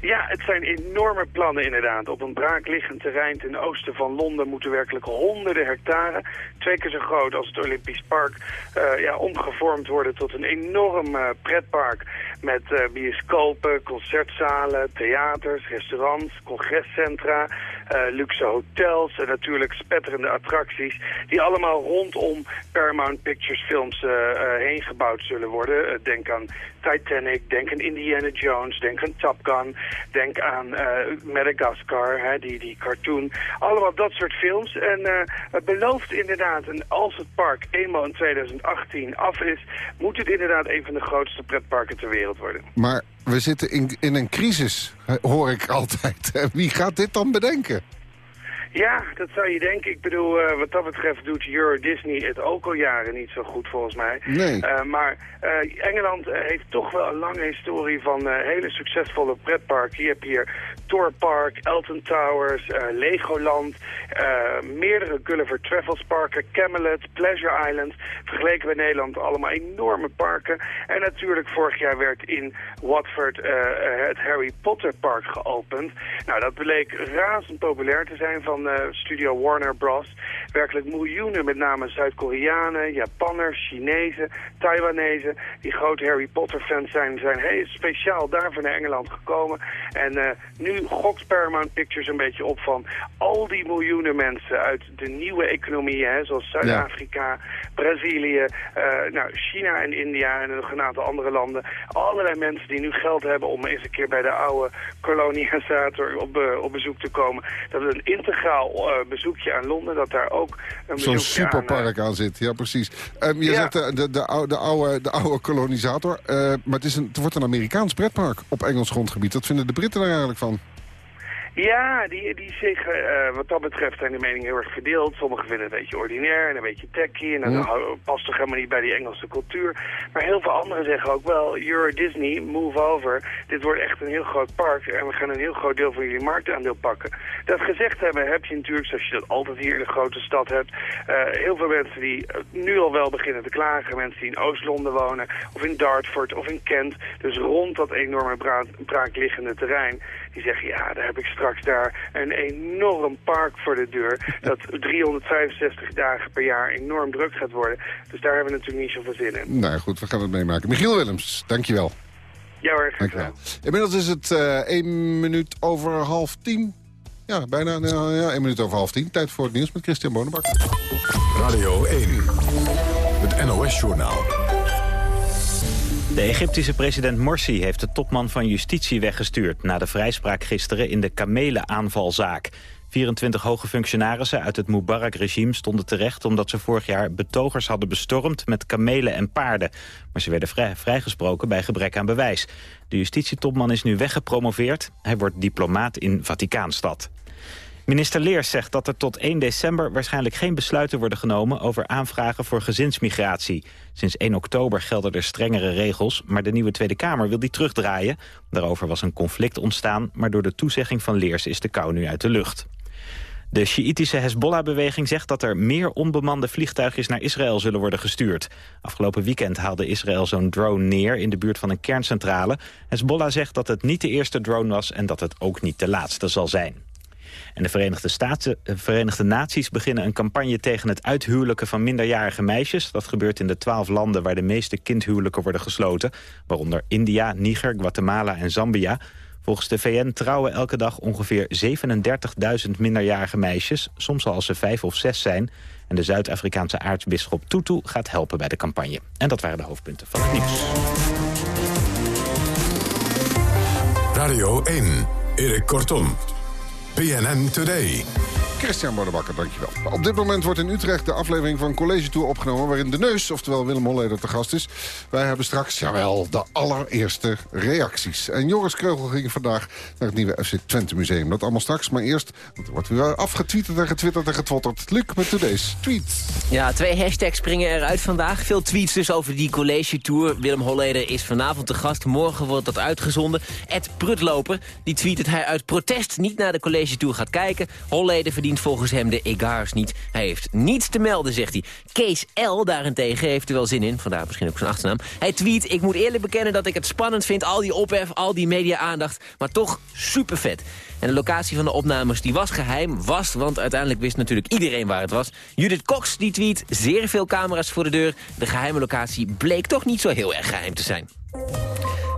Ja, het zijn enorme plannen inderdaad. Op een braakliggend terrein ten oosten van Londen moeten werkelijk honderden hectare, twee keer zo groot als het Olympisch Park, eh, ja, omgevormd worden tot een enorm eh, pretpark met eh, bioscopen, concertzalen, theaters, restaurants, congrescentra, eh, luxe hotels en natuurlijk spetterende attracties die allemaal rondom Paramount Pictures films eh, heen gebouwd zullen worden. Denk aan Titanic, denk aan Indiana Jones, denk aan Top Gun, denk aan Madagascar, hè, die, die cartoon. Allemaal dat soort films. En het belooft inderdaad, en als het park eenmaal in 2018 af is, moet het inderdaad een van de grootste pretparken ter wereld Maar we zitten in, in een crisis, hoor ik altijd. Wie gaat dit dan bedenken? Ja, dat zou je denken. Ik bedoel, eh, wat dat betreft doet Euro Disney het ook al jaren niet zo goed volgens mij. Nee. Eh, maar eh, Engeland heeft toch wel een lange historie van hele succesvolle pretparken. Je hebt hier Thor Park, Elton Towers, Legoland, meerdere Gulliver Travels parken, Camelot, Pleasure Island. Vergeleken bij Nederland allemaal enorme parken. En natuurlijk vorig jaar werd in Watford het Harry Potter Park geopend. Nou, dat bleek razend populair te zijn van van eh, studio Warner Bros. Werkelijk miljoenen, met name Zuid-Koreanen, Japanners, Chinezen, Taiwanezen. Die grote Harry Potter fans zijn, zijn heel speciaal daarvoor naar Engeland gekomen. En uh, nu gokt Paramount Pictures een beetje op van al die miljoenen mensen uit de nieuwe economieën, hè, zoals Zuid-Afrika, Brazilië, nou, China en India en nog een aantal andere landen. Allerlei mensen die nu geld hebben om eens een keer bij de oude kolonisator op, uh, op bezoek te komen. Dat het een integraal uh, bezoekje aan Londen, dat daar ook een Zo'n superpark aan, aan, zit, ja precies. Um, je ja. zegt de, de, de, oude, de, oude, de oude kolonisator, uh, maar het, is een, het wordt een Amerikaans pretpark op Engels grondgebied. Wat vinden de Britten daar eigenlijk van? Ja, die, die zich, uh, wat dat betreft zijn de meningen heel erg verdeeld. Sommigen vinden het een beetje ordinair en een beetje tacky. En dat past toch helemaal niet bij die Engelse cultuur. Maar heel veel anderen zeggen ook wel, you're Disney, move over. Dit wordt echt een heel groot park en we gaan een heel groot deel van jullie marktaandeel pakken. Dat gezegd hebben heb je natuurlijk, zoals je dat altijd hier in de grote stad hebt, uh, heel veel mensen die nu al wel beginnen te klagen. Mensen die in Oost-Londen wonen, of in Dartford, of in Kent. Dus rond dat enorme braakliggende terrein. Die zeggen, ja, daar heb ik straks daar een enorm park voor de deur. Dat 365 dagen per jaar enorm druk gaat worden. Dus daar hebben we natuurlijk niet zoveel zin in. Nou goed, we gaan het meemaken. Michiel Willems, dankjewel. Ja hoor, dankjewel. Inmiddels is het uh, één minuut over half tien. Ja, bijna uh, ja, één minuut over half tien. Tijd voor het nieuws met Christian Bonenbak. Radio 1, het NOS-journaal. De Egyptische president Morsi heeft de topman van justitie weggestuurd... na de vrijspraak gisteren in de kamelenaanvalzaak. 24 hoge functionarissen uit het Mubarak-regime stonden terecht... omdat ze vorig jaar betogers hadden bestormd met kamelen en paarden. Maar ze werden vrij, vrijgesproken bij gebrek aan bewijs. De justitietopman is nu weggepromoveerd. Hij wordt diplomaat in Vaticaanstad. Minister Leers zegt dat er tot 1 december waarschijnlijk geen besluiten worden genomen over aanvragen voor gezinsmigratie. Sinds 1 oktober gelden er strengere regels, maar de nieuwe Tweede Kamer wil die terugdraaien. Daarover was een conflict ontstaan, maar door de toezegging van Leers is de kou nu uit de lucht. De Sjiitische Hezbollah-beweging zegt dat er meer onbemande vliegtuigjes naar Israël zullen worden gestuurd. Afgelopen weekend haalde Israël zo'n drone neer in de buurt van een kerncentrale. Hezbollah zegt dat het niet de eerste drone was en dat het ook niet de laatste zal zijn. En de Verenigde, Staten, de Verenigde Naties beginnen een campagne tegen het uithuwelijken van minderjarige meisjes. Dat gebeurt in de twaalf landen waar de meeste kindhuwelijken worden gesloten. Waaronder India, Niger, Guatemala en Zambia. Volgens de VN trouwen elke dag ongeveer 37.000 minderjarige meisjes. Soms al als ze vijf of zes zijn. En de Zuid-Afrikaanse aartsbisschop Tutu gaat helpen bij de campagne. En dat waren de hoofdpunten van het nieuws. Radio 1, Erik Kortom. PNN Today. Christian Bordebakker, dankjewel. Op dit moment wordt in Utrecht de aflevering van College Tour opgenomen... waarin de neus, oftewel Willem Holleder, te gast is. Wij hebben straks, jawel, de allereerste reacties. En Joris Kreugel ging vandaag naar het nieuwe FC Twente Museum. Dat allemaal straks, maar eerst, want er wordt weer afgetweeterd en getwitterd en getwotterd. Luc met today's tweet. Ja, twee hashtags springen eruit vandaag. Veel tweets dus over die College Tour. Willem Holleder is vanavond te gast. Morgen wordt dat uitgezonden. Ed Prutloper, die tweet dat hij uit protest niet naar de College Tour gaat kijken. Holleder verdient volgens hem de Egars niet. Hij heeft niets te melden, zegt hij. Kees L. daarentegen heeft er wel zin in. Vandaar misschien ook zijn achternaam. Hij tweet, ik moet eerlijk bekennen dat ik het spannend vind. Al die ophef, al die media-aandacht. Maar toch super vet. En de locatie van de opnames die was geheim. Was, want uiteindelijk wist natuurlijk iedereen waar het was. Judith Cox die tweet, zeer veel camera's voor de deur. De geheime locatie bleek toch niet zo heel erg geheim te zijn.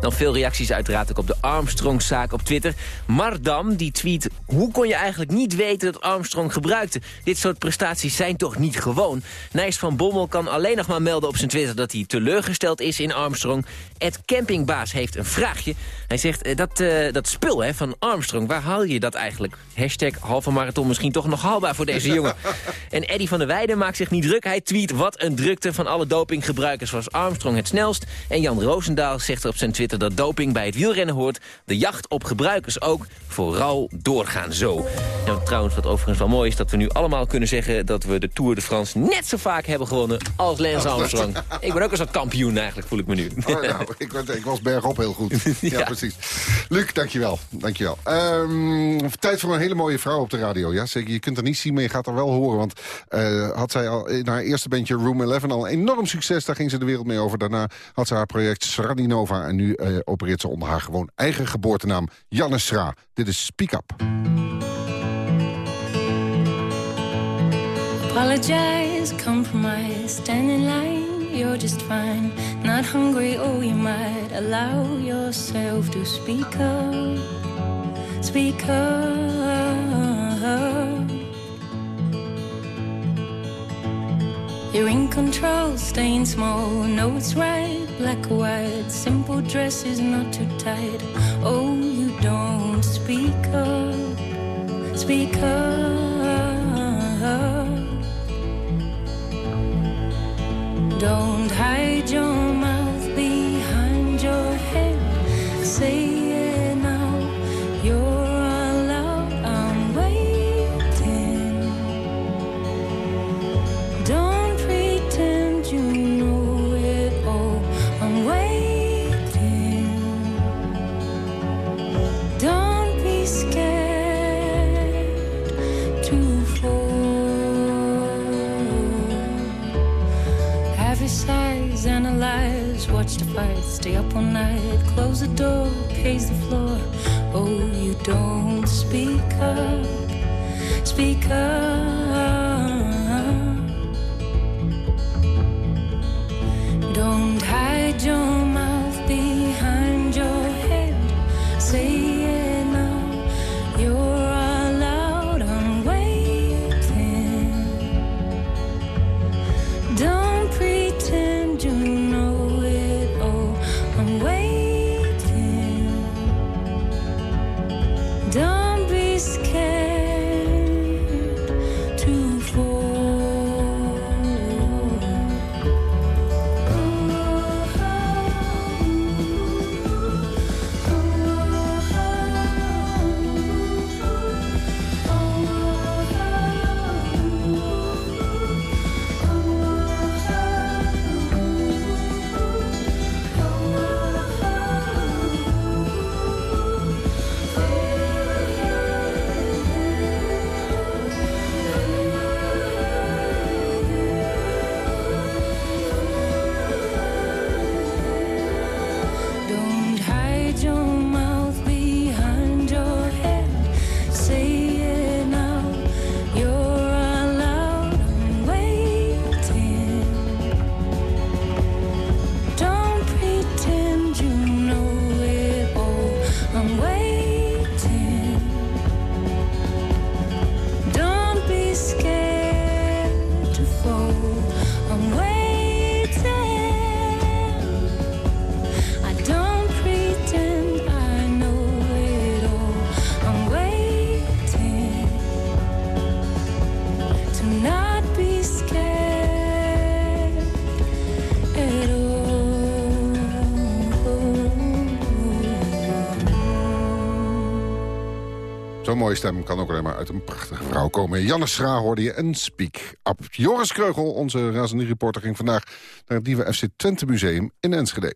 Dan veel reacties uiteraard ook op de Armstrong-zaak op Twitter. Mardam die tweet... Hoe kon je eigenlijk niet weten dat Armstrong gebruikte? Dit soort prestaties zijn toch niet gewoon? Nijs van Bommel kan alleen nog maar melden op zijn Twitter... dat hij teleurgesteld is in Armstrong. Ed Campingbaas heeft een vraagje. Hij zegt, eh, dat, uh, dat spul hè, van Armstrong, waar haal je dat eigenlijk? Hashtag halve marathon misschien toch nog haalbaar voor deze jongen. en Eddie van der Weijden maakt zich niet druk. Hij tweet, wat een drukte van alle dopinggebruikers was Armstrong het snelst. En Jan Roosendaal zegt er op zijn Twitter dat doping bij het wielrennen hoort. De jacht op gebruikers ook. Vooral doorgaan zo. En trouwens, wat overigens wel mooi is... dat we nu allemaal kunnen zeggen dat we de Tour de France... net zo vaak hebben gewonnen als Lance Armstrong. ik ben ook een soort kampioen eigenlijk, voel ik me nu. Oh, nou, ik, was, ik was bergop heel goed. Ja, precies. Luc, dankjewel. dankjewel. Um, tijd voor een hele mooie vrouw op de radio. Ja, zeker. Je kunt er niet zien, maar je gaat er wel horen. Want uh, had zij al in haar eerste bandje Room 11 al enorm succes. Daar ging ze de wereld mee over. Daarna had ze haar project Sradinova. En nu uh, opereert ze onder haar gewoon eigen geboortenaam Janne Sra. Dit is Speak Up. Apologize, compromise, stand in line, you're just fine. Not hungry, oh, you might allow yourself to speak up. Speak up. You're in control, staying small, know it's right, black or white. Simple dress is not too tight. Oh, you don't speak up, speak up. Don't hide your mouth behind your head. Say Size, analyze, watch the fight, stay up all night, close the door, pace the floor. Oh, you don't speak up, speak up. Don't hide your mooie stem kan ook alleen maar uit een prachtige vrouw komen. Janne Schra hoorde je en Speak Up. Joris Kreugel, onze razende reporter, ging vandaag naar het nieuwe FC Twente Museum in Enschede.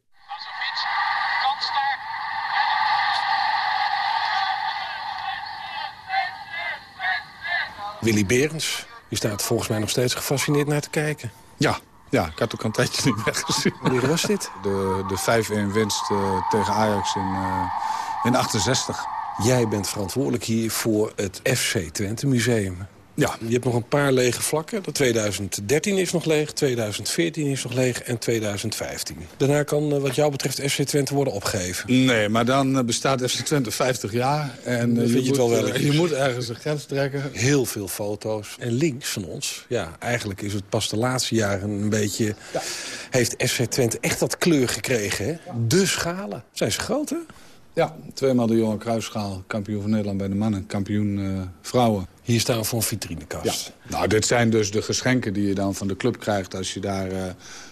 Willy Berends, die staat volgens mij nog steeds gefascineerd naar te kijken. Ja, ja, ik had ook een tijdje niet weggestuurd. Wanneer was dit? De, de 5-1 winst eh, tegen Ajax in, eh, in 68. Jij bent verantwoordelijk hier voor het FC Twente Museum. Ja. Je hebt nog een paar lege vlakken. De 2013 is nog leeg, 2014 is nog leeg en 2015. Daarna kan eh, wat jou betreft FC Twente worden opgegeven. Nee, maar dan eh, bestaat FC Twente 50 jaar. En Dan eh, vind je het wel wel je moet ergens een grens trekken. Heel veel foto's. En links van ons, ja, eigenlijk is het pas de laatste jaren een beetje... Heeft FC Twente echt dat kleur gekregen, hè? De schalen. Zijn ze groot, hè? Ja, tweemaal de Johan Cruijffschaal. Kampioen van Nederland bij de mannen. Kampioen eh, vrouwen. Hier staan we voor een vitrinekast. Ja. Nou, dit zijn dus de geschenken die je dan van de club krijgt als je daar, eh,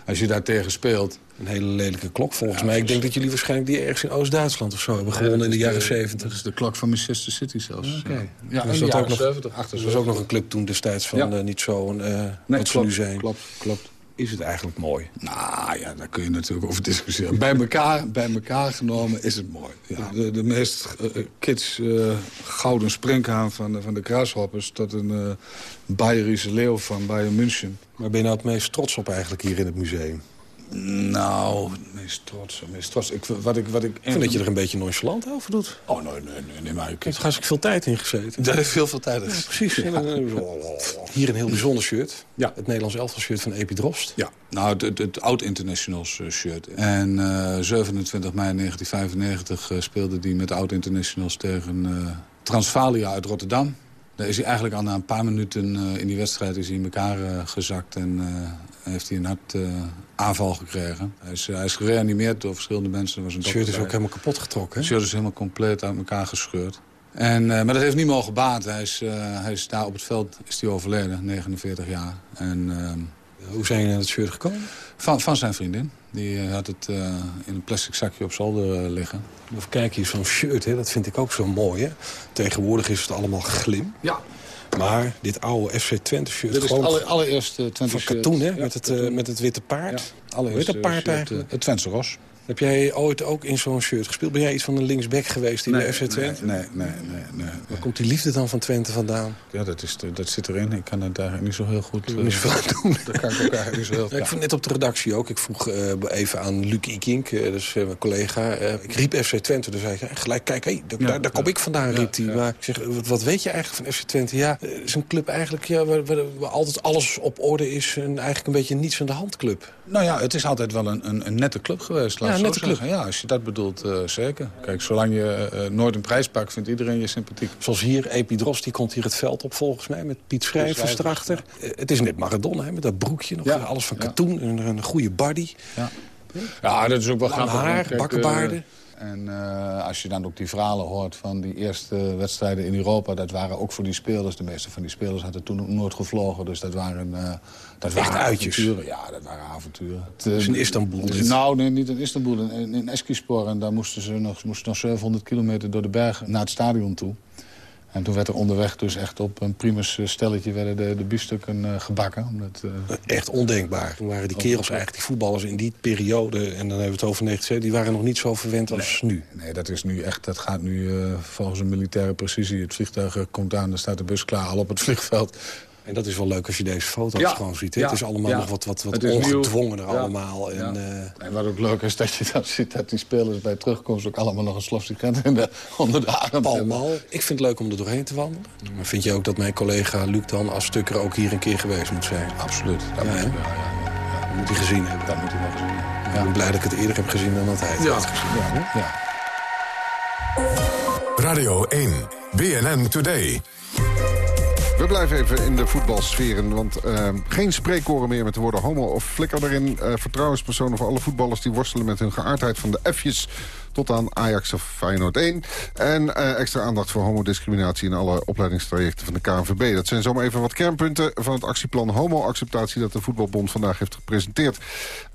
als je daar tegen speelt. Een hele lelijke klok volgens mij. Ik denk dat jullie waarschijnlijk die ergens in Oost-Duitsland of zo hebben gewonnen in de jaren 70. Dat is de klok van Manchester City zelfs. Oké. Ja, Dus dat ook nog, 70, er 78. was ook nog een club toen destijds van eh, niet zo eh Nee, wat ze nu zijn. klopt, klopt. Is het eigenlijk mooi? Nou ja, daar kun je natuurlijk over discussiëren. bij, elkaar, bij elkaar genomen is het mooi. Ja, de, de meest eh, kids eh, gouden springhaan van, de- van de Grasshoppers... tot een eh Bayerische leeuw van Bayern München. Maar ben je nou het meest trots op eigenlijk hier in het museum? Nou, meest trots, meest trots. Ik, wat ik, wat ik, Ik vind dat je er een beetje nonchalant over doet. Oh, nee, nee, nee, nee maar ik... Er hartstikke veel tijd in gezeten. Daar heeft heel veel tijd in Ja, precies. Ja. Hier een heel bijzonder shirt. Ja. Het Nederlands elftal shirt van Epi Drost. Ja, nou, het, het, het oud-internationals eh, shirt. En eh, 27 mei 1995 eh, speelde hij met de oud-internationals tegen eh, Transvalia uit Rotterdam. Daar is hij eigenlijk al na een paar minuten in die wedstrijd is hij in elkaar gezakt en heeft hij een hart eh, aanval gekregen. Hij is, hij is gereanimeerd door verschillende mensen. Er was een Het shirt is ook helemaal kapot getrokken. Het shirt is helemaal compleet uit elkaar gescheurd. En, eh, maar dat heeft niet mogen baat. Hij is, eh, hij is daar op het veld is hij overleden, 49 jaar. En, ehm, Hoe zijn jullie aan het shirt gekomen? van, van zijn vriendin. Die eh, had het eh, in een plastic zakje op zolder eh, liggen. Even kijken, hier zo'n shirt, hè, dat vind ik ook zo mooi. Hè? Tegenwoordig is het allemaal glim. Ja. Maar dit oude FC Twente shirt... Dit is het aller- allereerste Twente Van shirt. katoen, hè? Ja, met, het, eh, katoen. met het witte paard. Ja, allereerste dat paard shirt, eigenlijk? eh, Het Twentse Ros. Heb jij ooit ook in zo'n shirt gespeeld? Ben jij iets van een linksback geweest in de FC Twente? Nee, nee, nee. nee, Waar komt die liefde dan van Twente vandaan? Ja, dat, is, dat zit erin. Ik kan het daar niet zo heel goed... Je niet eh, zoveel doen. Daar kan ik ook eigenlijk niet zo heel Ja, ik vond net op de redactie ook. Ik vroeg eh, even aan Luc Ikink, eh, dus eh, mijn collega. ik riep FC Twente, dus hij zei gelijk, kijk, hey, daar, Ja, daar, daar kom ja. ik vandaan, riep hij. Maar ik zeg, wat, wat weet je eigenlijk van FC Twente? Ja, het is een club eigenlijk ja, waar, waar, waar altijd alles op orde is. En eigenlijk een beetje niets aan de hand club. Nou ja, het is altijd wel een, een, een nette club geweest. Laat Ja, een nette club. zeggen. Ja, als je dat bedoelt, eh, zeker. Kijk, zolang je eh, nooit een prijs pakt, vindt iedereen je sympathiek. Zoals hier, Epi Drost, die komt hier het veld op volgens mij... met Piet Schrijvers erachter. Het is net Maradona, hè, met dat broekje. Nog, Ja, alles van ja. katoen en een goede body. Ja. Ja, dat is ook wel Lang grappig. haar, bakkenbaarden. En eh, als je dan ook die verhalen hoort van die eerste wedstrijden in Europa... dat waren ook voor die spelers, de meeste van die spelers hadden toen ook nooit gevlogen. Dus dat waren, eh dat waren uitjes. avonturen. Ja, dat waren avonturen. Het, eh, in Istanbul, dit. nou, nee, niet in Istanbul, in, in Eskispoor. En daar moesten ze nog, moesten nog 700 kilometer door de bergen naar het stadion toe. En toen werd er onderweg dus echt op een primus eh, stelletje werden de, de biefstukken eh, gebakken. Omdat, eh, Echt ondenkbaar. Toen waren die kerels eigenlijk, die voetballers in die periode... en dan hebben we het over 19 die waren nog niet zo verwend als nu. Nee, dat is nu echt, dat gaat nu volgens een militaire precisie. Het vliegtuig komt aan, er staat de bus klaar al op het vliegveld. En dat is wel leuk als je deze foto's Ja, gewoon ziet. Hè? ja, het is allemaal ja. nog wat, wat, wat ongedwongener Ja, allemaal. En, ja. eh, En wat ook leuk is, dat je dan ziet dat die spelers bij terugkomst... ook allemaal nog een de, onder de arm hebben. allemaal. Ik vind het leuk om er doorheen te wandelen. Maar vind je ook dat mijn collega Luc dan als stukker ook hier een keer geweest moet zijn? Absoluut. Dat Ja, moet, hè? ja, ja, ja. Dat moet hij gezien hebben. Dat moet hij wel gezien hebben. Ik ben blij dat ik het eerder heb gezien dan dat hij het Ja. heeft gezien. Ja, ja. Radio 1, BNN Today. We blijven even in de voetbalsferen, want eh, geen spreekkoren meer met de woorden homo of flikker erin. Eh, vertrouwenspersonen voor alle voetballers die worstelen met hun geaardheid van de F'jes tot aan Ajax of Feyenoord 1. En eh, extra aandacht voor homodiscriminatie in alle opleidingstrajecten van de KNVB. Dat zijn zomaar even wat kernpunten van het actieplan homo-acceptatie dat de Voetbalbond vandaag heeft gepresenteerd.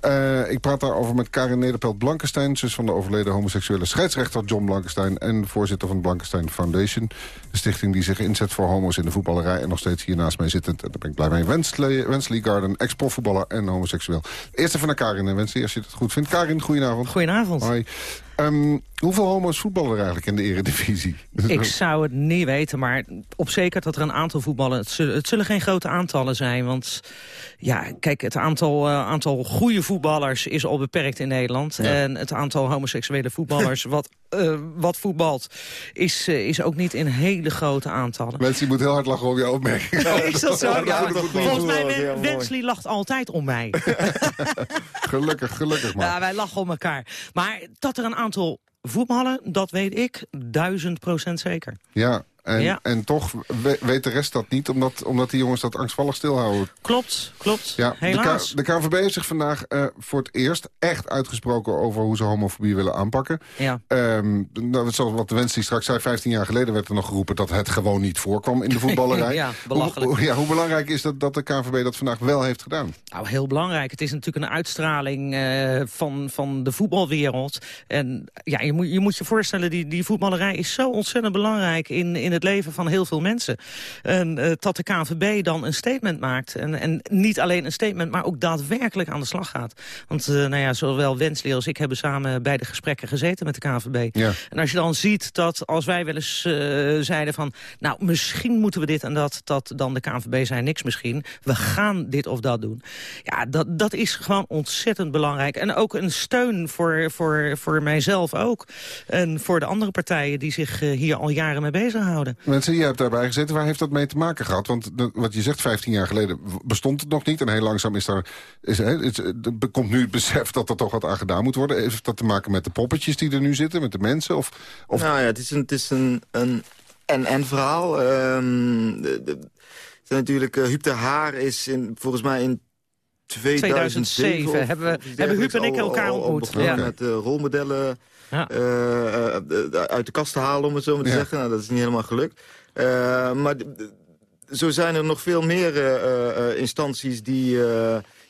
Eh, ik praat daarover met Karin Nederpelt-Blankenstein, zus van de overleden homoseksuele scheidsrechter John Blankenstein en voorzitter van Blankenstein Foundation. De stichting die zich inzet voor homo's in de voetballerij en nog steeds hier naast mij zittend. En daar ben ik blij mee. Wensley, Wensley Garden, ex-profvoetballer en homoseksueel. Eerst even naar Karin en Wensley, als je het goed vindt. Karin, goedenavond. Goedenavond. Hoi. Um, hoeveel homo's voetballen er eigenlijk in de eredivisie? Ik zou het niet weten, maar op zeker dat er een aantal voetballen... Het zullen, het zullen geen grote aantallen zijn, want... Ja, kijk, het aantal, eh, aantal goede voetballers is al beperkt in Nederland. En het aantal homoseksuele voetballers wat, eh, wat voetbalt... Is, eh, is ook niet in hele grote aantallen. Wensley moet heel hard lachen om jouw opmerking. Oh, is dat zo? Ja, volgens mij, mooi. Wensley lacht altijd om mij. Gelukkig, gelukkig maar. Ja, wij lachen om elkaar. Maar dat er een aantal voetballen, dat weet ik duizend procent zeker. Ja, en, Ja. en toch we- weet de rest dat niet, omdat, omdat die jongens dat angstvallig stilhouden. Klopt, klopt. Ja, Helaas. De, K- de KNVB heeft zich vandaag eh, voor het eerst echt uitgesproken over hoe ze homofobie willen aanpakken. Ja. Ehm, nou, zoals wat Wensley straks zei, 15 jaar geleden werd er nog geroepen dat het gewoon niet voorkwam in de voetballerij. Ja, belachelijk. Hoe, hoe- ja, hoe belangrijk is dat dat de KNVB dat vandaag wel heeft gedaan? Nou, heel belangrijk. Het is natuurlijk een uitstraling eh, van, van de voetbalwereld. En ja, je moet, je moet je voorstellen, die, die voetballerij is zo ontzettend belangrijk in, in het het leven van heel veel mensen. En uh, dat de KNVB dan een statement maakt. En, en niet alleen een statement, maar ook daadwerkelijk aan de slag gaat. Want uh, nou ja, zowel Wensley als ik hebben samen bij de gesprekken gezeten met de KNVB. Ja. En als je dan ziet dat als wij wel eens uh, zeiden van... nou, misschien moeten we dit en dat, dat dan de KNVB zei niks misschien. We gaan dit of dat doen. Ja, dat, dat is gewoon ontzettend belangrijk. En ook een steun voor, voor, voor mijzelf ook. En voor de andere partijen die zich hier al jaren mee bezighouden. Mensen, je hebt daarbij gezeten. Waar heeft dat mee te maken gehad? Want de, wat je zegt, 15 jaar geleden bestond het nog niet. En heel langzaam is daar, is, he, is, er komt nu het besef dat er toch wat aan gedaan moet worden. Heeft dat te maken met de poppetjes die er nu zitten, met de mensen? Of, of... Nou ja, het is een, het is een, een en-en verhaal. Um, de, de, natuurlijk, uh, Huub de Haar is in, volgens mij in 2007, 2007 hebben, hebben Huub en ik elkaar ontmoet. ja. met uh, rolmodellen ja. uh, uit de kast te halen, om het zo maar te ja. zeggen. Nou, dat is niet helemaal gelukt. Uh, maar zo zijn er nog veel meer instanties die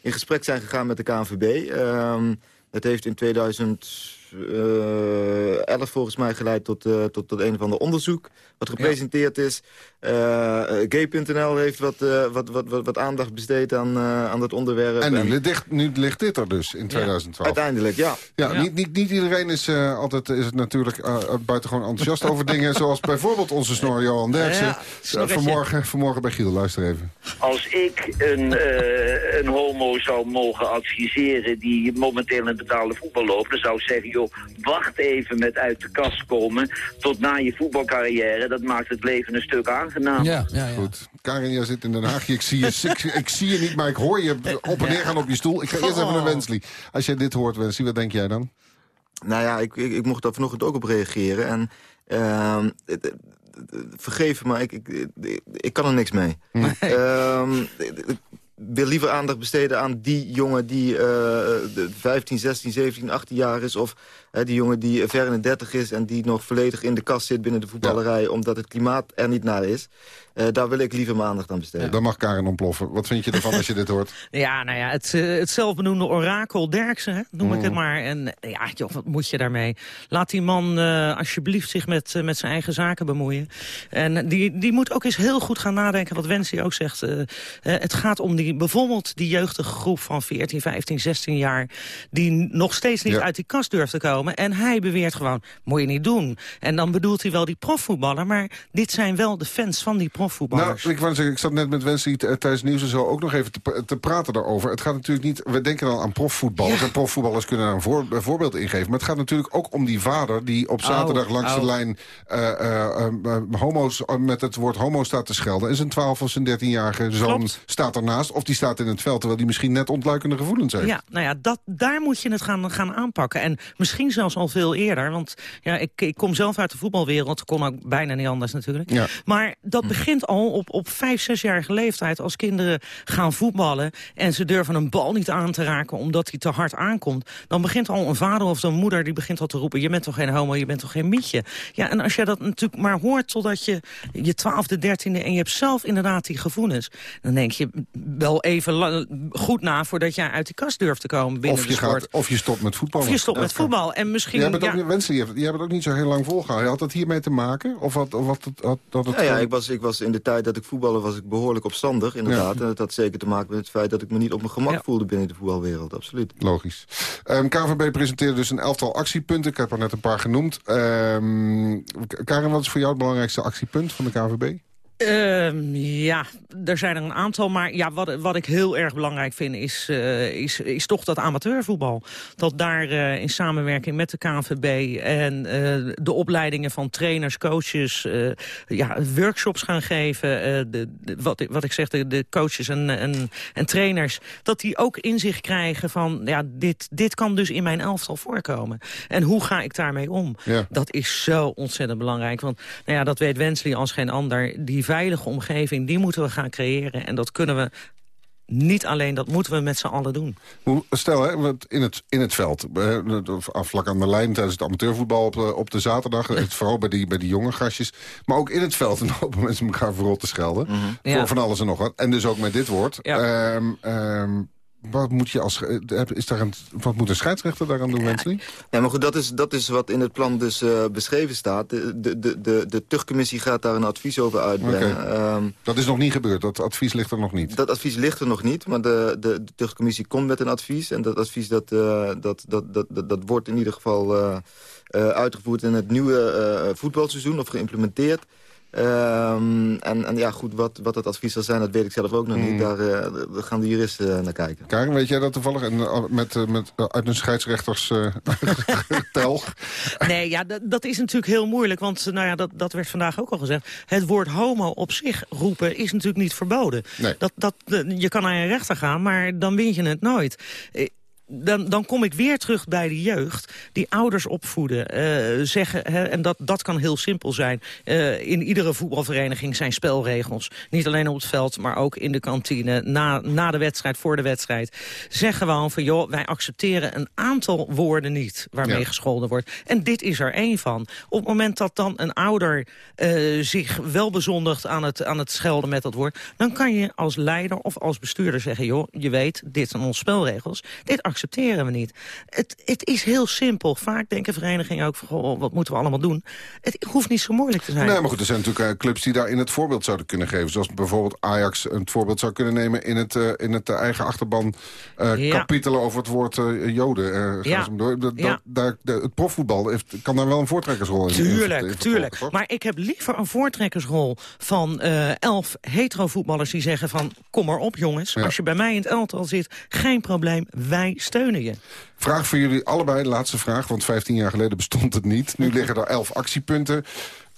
in gesprek zijn gegaan met de KNVB. het heeft in 2000 uh, 11 volgens mij geleid tot, uh, tot, tot een of ander onderzoek... wat gepresenteerd ja. is. Uh, Gay.nl heeft wat, wat, wat, wat, wat, aandacht besteed aan, aan dat onderwerp. En nu, ligt, nu ligt dit er dus in 2012. Ja. Uiteindelijk, ja. Ja, ja. Niet, niet, niet iedereen is altijd is het natuurlijk buitengewoon enthousiast over dingen... zoals bijvoorbeeld onze snor Johan Derksen. vanmorgen, vanmorgen bij Giel, luister even. Als ik een, een homo zou mogen adviseren die momenteel in het betaalde voetbal loopt... dan zou ik zeggen joh, wacht even met uit de kast komen tot na je voetbalcarrière. Dat maakt het leven een stuk aangenaam. Ja, ja, ja. Goed. Karin, jij zit in Den Haag. Ik zie, je, ik, ik, zie je niet, maar ik hoor je op en neer gaan op je stoel. Ik ga eerst even naar Wensley. Als jij dit hoort, Wensley, wat denk jij dan? Nou ja, ik, ik, ik mocht daar vanochtend ook op reageren. En uh, vergeef me, ik, ik, ik, kan er niks mee. Nee. Uh, wil liever aandacht besteden aan die jongen die uh, 15, 16, 17, 18 jaar is... of die jongen die ver in de 30 is en die nog volledig in de kast zit binnen de voetballerij... Ja. omdat het klimaat er niet naar is. Uh, daar wil ik liever mijn aandacht aan besteden. Ja, dan mag Karen ontploffen. Wat vind je ervan als je dit hoort? Ja, nou ja, het, uh, het zelfbenoemde orakel Derksen, hè, noem mm. ik het maar. En ja, joh, wat moet je daarmee? Laat die man uh, alsjeblieft zich met, met zijn eigen zaken bemoeien. En die, die moet ook eens heel goed gaan nadenken, wat Wensie ook zegt. het gaat om die, bijvoorbeeld die jeugdige groep van 14, 15, 16 jaar... die nog steeds niet ja. uit die kast durft te komen. En hij beweert gewoon, moet je niet doen. En dan bedoelt hij wel die profvoetballer. Maar dit zijn wel de fans van die profvoetballers. Nou, ik, wou zeggen, ik zat net met Wensley tijdens nieuws en zo ook nog even te, te, praten daarover. Het gaat natuurlijk niet, we denken dan aan profvoetballers. Ja. En profvoetballers kunnen daar een, voor, een, voorbeeld in geven. Maar het gaat natuurlijk ook om die vader die op zaterdag oh, langs oh. de lijn uh, uh, uh, homo's met het woord homo staat te schelden. En zijn 12 of zijn 13-jarige zoon Klopt. staat ernaast. Of die staat in het veld terwijl die misschien net ontluikende gevoelens heeft. Ja, nou ja, dat, daar moet je het gaan, gaan aanpakken. En misschien zelfs al veel eerder. Want ja, ik, ik kom zelf uit de voetbalwereld. kon ook bijna niet anders natuurlijk. Ja. Maar dat begint al op, op vijf, zesjarige leeftijd. Als kinderen gaan voetballen en ze durven een bal niet aan te raken... omdat hij te hard aankomt. Dan begint al een vader of een moeder die begint al te roepen... je bent toch geen homo, je bent toch geen mietje. Ja, en als je dat natuurlijk maar hoort totdat je je twaalfde, dertiende... en je hebt zelf inderdaad die gevoelens... dan denk je wel even lang, goed na voordat jij uit die kast durft te komen binnen of je de sport. Gaat, of je stopt met voetbal. Of je stopt met voetbal. En misschien... Jij bent ook, ja. Wensen, je, hebt, je hebt het ook niet zo heel lang volgehouden. Had dat hiermee te maken? Of wat, of wat, had, dat het ja, ja, ik was, ik was in de tijd dat ik voetbalde was ik behoorlijk opstandig, inderdaad. Ja. En dat had zeker te maken met het feit dat ik me niet op mijn gemak ja. voelde binnen de voetbalwereld. Absoluut. Logisch. Um, KVB presenteerde dus een elftal actiepunten. Ik heb er net een paar genoemd. Um, Karin, wat is voor jou het belangrijkste actiepunt van de KVB? Uh, ja, er zijn er een aantal. Maar ja, wat, wat ik heel erg belangrijk vind is, uh, is, is toch dat amateurvoetbal. Dat daar uh, in samenwerking met de KNVB en uh, de opleidingen van trainers, coaches... ja, workshops gaan geven. De, de, wat, wat ik zeg, de, de coaches en, en, en, trainers... dat die ook inzicht krijgen van... ja, dit, dit kan dus in mijn elftal voorkomen. En hoe ga ik daarmee om? Ja. Dat is zo ontzettend belangrijk. Want nou ja, dat weet Wensley als geen ander... die veilige omgeving, die moeten we gaan creëren. En dat kunnen we niet alleen, dat moeten we met z'n allen doen. Stel, hè, in, het, in het veld, vlak aan de lijn tijdens het amateurvoetbal op de, op de zaterdag... Het, vooral bij die, bij die jonge gastjes, maar ook in het veld... en lopen mensen elkaar vooral te schelden, mm -hmm. voor ja. van alles en nog wat. En dus ook met dit woord. Ja. Um, um, wat moet, je als, eh, is daar een, wat moet een scheidsrechter daaraan doen, Wensley? Ja, maar goed, dat is, dat is wat in het plan dus eh, beschreven staat. De, de, de, de, de tuchtcommissie gaat daar een advies over uitbrengen. Oké. Ehm, Dat is nog niet gebeurd, dat advies ligt er nog niet. dat advies ligt er nog niet, maar de, de, de tuchtcommissie komt met een advies. En dat advies dat, eh, dat, dat, dat, dat, dat wordt in ieder geval eh, uitgevoerd in het nieuwe voetbalseizoen of geïmplementeerd. Ehm, en, en ja, goed, wat, wat het advies zal zijn, dat weet ik zelf ook nog Hmm. niet. Daar, eh, daar gaan de juristen eh, naar kijken. Karin, weet jij dat toevallig? En, eh, met, met, uit een scheidsrechters eh, telg? Nee, ja, dat, is natuurlijk heel moeilijk. Want nou ja, dat, dat werd vandaag ook al gezegd. Het woord homo op zich roepen is natuurlijk niet verboden. Nee. Dat, dat, je kan naar een rechter gaan, maar dan win je het nooit. Dan, dan kom ik weer terug bij de jeugd. Die ouders opvoeden. eh, zeggen, hè, en dat, dat kan heel simpel zijn. Eh, in iedere voetbalvereniging zijn spelregels. Niet alleen op het veld, maar ook in de kantine. Na, na de wedstrijd, voor de wedstrijd. Zeg gewoon van, joh, wij accepteren een aantal woorden niet... waarmee Ja. gescholden wordt. En dit is er één van. Op het moment dat dan een ouder eh, zich wel bezondigt aan het, aan het schelden met dat woord... dan kan je als leider of als bestuurder zeggen... joh, je weet, dit zijn onze spelregels. Dit accepteren we niet. Het, het is heel simpel. Vaak denken verenigingen ook van, goh, wat moeten we allemaal doen? Het hoeft niet zo moeilijk te zijn. Nee, maar goed, er zijn natuurlijk eh, clubs die daarin het voorbeeld zouden kunnen geven. Zoals bijvoorbeeld Ajax een voorbeeld zou kunnen nemen... in het, eh, in het eh, eigen achterban eh, Ja. kapitelen over het woord joden. Ja. door. Dat, Ja. daar, de- het profvoetbal heeft, kan daar wel een voortrekkersrol in in- in Tuurlijk, tuurlijk. Maar ik heb liever een voortrekkersrol van elf hetero-voetballers die zeggen van... kom maar op jongens, als je bij mij in het elftal zit, geen probleem, wij steunen je. Vraag voor jullie allebei, de laatste vraag. Want 15 jaar geleden bestond het niet. Nu liggen er 11 actiepunten.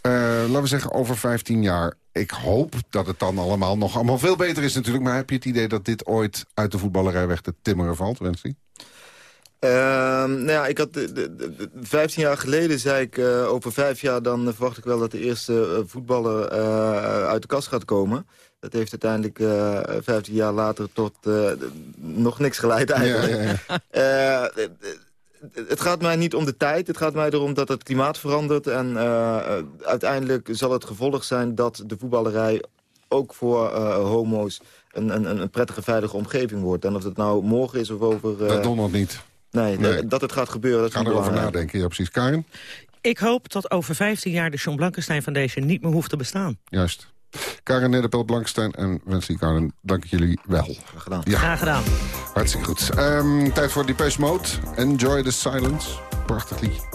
Eh, laten we zeggen over 15 jaar. Ik hoop dat het dan allemaal nog allemaal veel beter is natuurlijk. Maar heb je het idee dat dit ooit uit de voetballerij weg te timmeren valt, Wensley? Ehm, nou ja, ik had de, de, de- 15 jaar geleden zei ik, eh, over vijf jaar dan verwacht ik wel dat de eerste eh, voetballer eh, uit de kast gaat komen. Dat heeft uiteindelijk eh 15 jaar later tot eh, nog niks geleid eigenlijk. Eh, het gaat mij niet om de tijd. Het gaat mij erom dat het klimaat verandert. En uiteindelijk zal het gevolg zijn dat de voetballerij ook voor eh, homo's een, een, een prettige, veilige omgeving wordt. En of het nou morgen is of over... eh, dat dondert niet. Nee, Nee. dat het gaat gebeuren, dat Ga erover nadenken, ja precies. Karin? Ik hoop dat over 15 jaar de John Blankenstein Foundation niet meer hoeft te bestaan. Juist. Karin Nederpelt Blankstein en Wensley Karin, dank jullie wel. Graag gedaan. Ja. Graag gedaan. Hartstikke goed. Ehm, tijd voor Depeche Mode. Enjoy the silence. Prachtig liedje.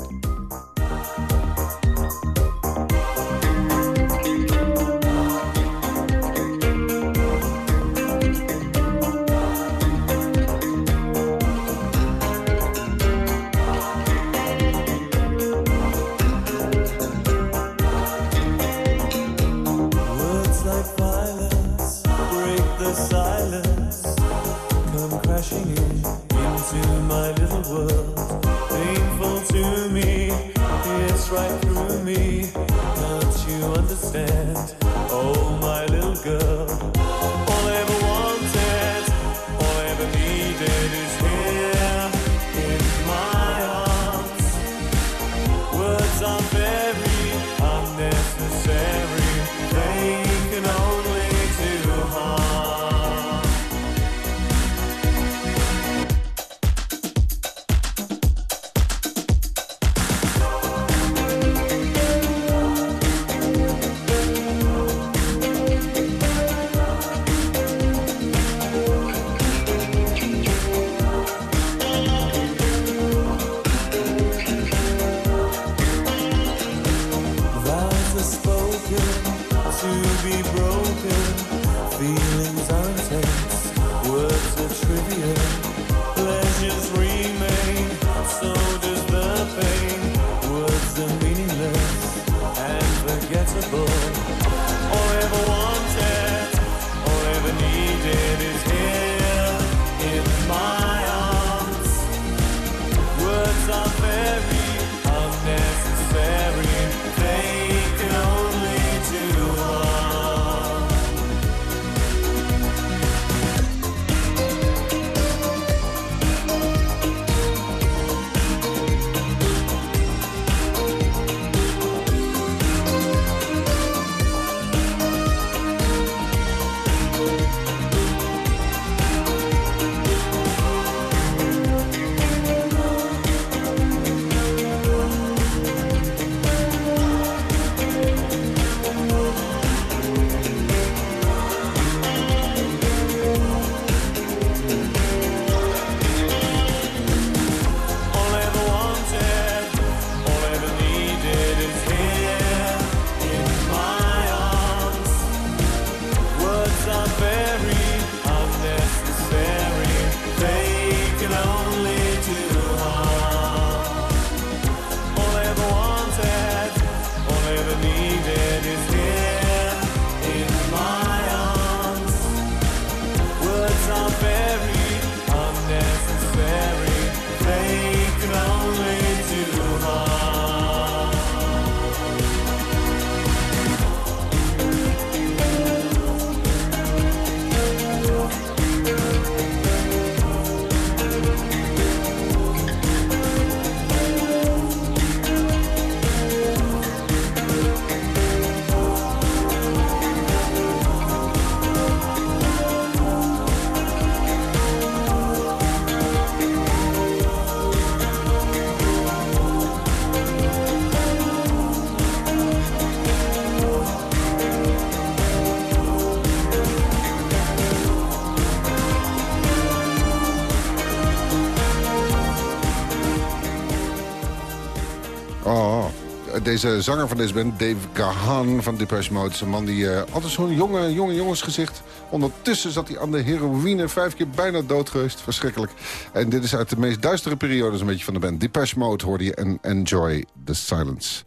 Deze zanger van deze band, Dave Gahan van Depeche Mode... is een man die uh, altijd zo'n jonge, jonge jongensgezicht... Ondertussen zat hij aan de heroïne, vijf keer bijna dood geweest. Verschrikkelijk. En dit is uit de meest duistere periode een beetje van de band. Depeche Mode hoorde je en Enjoy the Silence.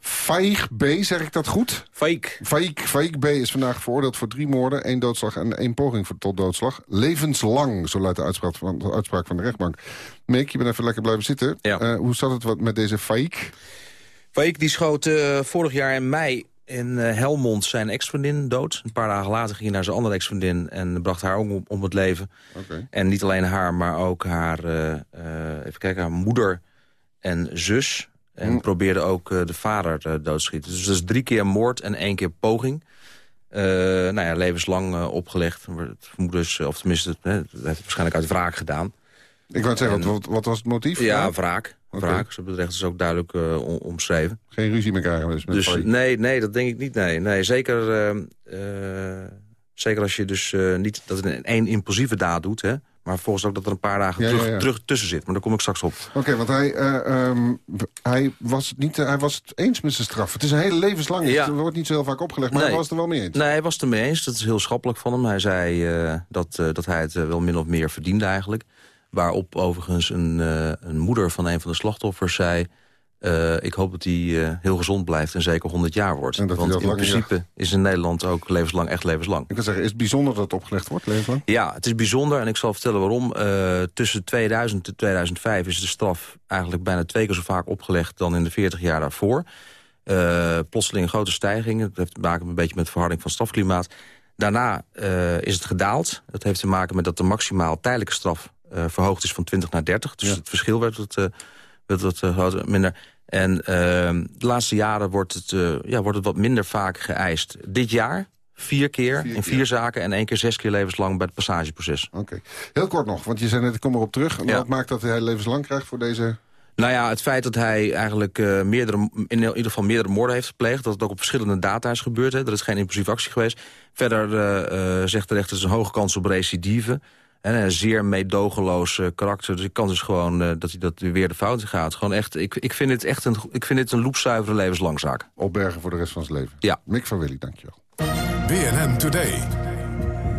Faik B, zeg ik dat goed? Faik. Faik, Faik B is vandaag veroordeeld voor drie moorden, één doodslag en één poging tot doodslag. Levenslang, zo luidt de uitspraak van de, uitspraak van de rechtbank. Mick, je bent even lekker blijven zitten. Ja. Uh, hoe zat het wat met deze Faik? Faik die schoot uh, vorig jaar in mei in uh, Helmond zijn ex-vriendin dood. Een paar dagen later ging hij naar zijn andere ex-vriendin... en bracht haar ook om, om het leven. Okay. En niet alleen haar, maar ook haar, uh, even kijken, haar moeder en zus... En Hm. probeerde ook de vader uh, doodschieten. Dus dat is drie keer moord en één keer poging. Uh, nou ja, levenslang uh, opgelegd. Vermoedens, of tenminste, het heeft het waarschijnlijk uit wraak gedaan. Ik wou zeggen, en, wat, wat, was het motief? Ja, wraak. Wraak, zo bedreigt is ook duidelijk uh, om, omschreven. Geen ruzie meer krijgen dus met dus nee, nee, dat denk ik niet. Nee, nee zeker, uh, zeker als je dus niet dat in één impulsieve daad doet... Hè, maar volgens ook dat er een paar dagen ja, terug, ja, ja. terug, tussen zit. Maar daar kom ik straks op. Oké, okay, want hij, uh, um, hij, was niet, uh, hij was het eens met zijn straf. Het is een hele levenslang. Ja. Het wordt niet zo heel vaak opgelegd, maar nee. hij was het er wel mee eens. Nee, hij was het er mee eens. Dat is heel schappelijk van hem. Hij zei uh, dat, dat hij het wel min of meer verdiende eigenlijk. Waarop overigens een, een moeder van een van de slachtoffers zei... Uh, ik hoop dat hij uh, heel gezond blijft en zeker 100 jaar wordt. En dat Want dat in principe is in Nederland ook levenslang echt levenslang. Ik kan zeggen, is het bijzonder dat het opgelegd wordt, levenslang? Ja, het is bijzonder en ik zal vertellen waarom. Tussen 2000 en 2005 is de straf eigenlijk bijna twee keer zo vaak opgelegd... dan in de 40 jaar daarvoor. plotseling een grote stijging. Dat heeft te maken een beetje met verharding van strafklimaat. Daarna is het gedaald. Dat heeft te maken met dat de maximaal tijdelijke straf verhoogd is van 20 naar 30. Dus ja. het verschil werd wat, werd wat groter, minder... En uh, de laatste jaren wordt het, uh, ja, wordt het wat minder vaak geëist. Dit jaar vier keer Vier in vier zaken... en één keer zes keer levenslang bij het passageproces. Oké. Okay. Heel kort nog, want je zei net, ik kom erop terug. Ja. wat maakt dat hij levenslang krijgt voor deze... Nou ja, het feit dat hij eigenlijk uh, meerdere, in ieder geval meerdere moorden heeft gepleegd... dat het ook op verschillende data is gebeurd. Hè, dat is geen impulsieve actie geweest. Verder uh, uh, zegt de rechter, het is een hoge kans op recidive... En een zeer meedogenloos uh, karakter. Dus ik kan dus gewoon uh, dat hij dat weer de fout in gaat. Gewoon echt, ik, ik vind het echt een, ik vind het een loepzuivere levenslangzaak. Opbergen voor de rest van zijn leven. Ja. Mick van Willy, dankjewel. BNN Today.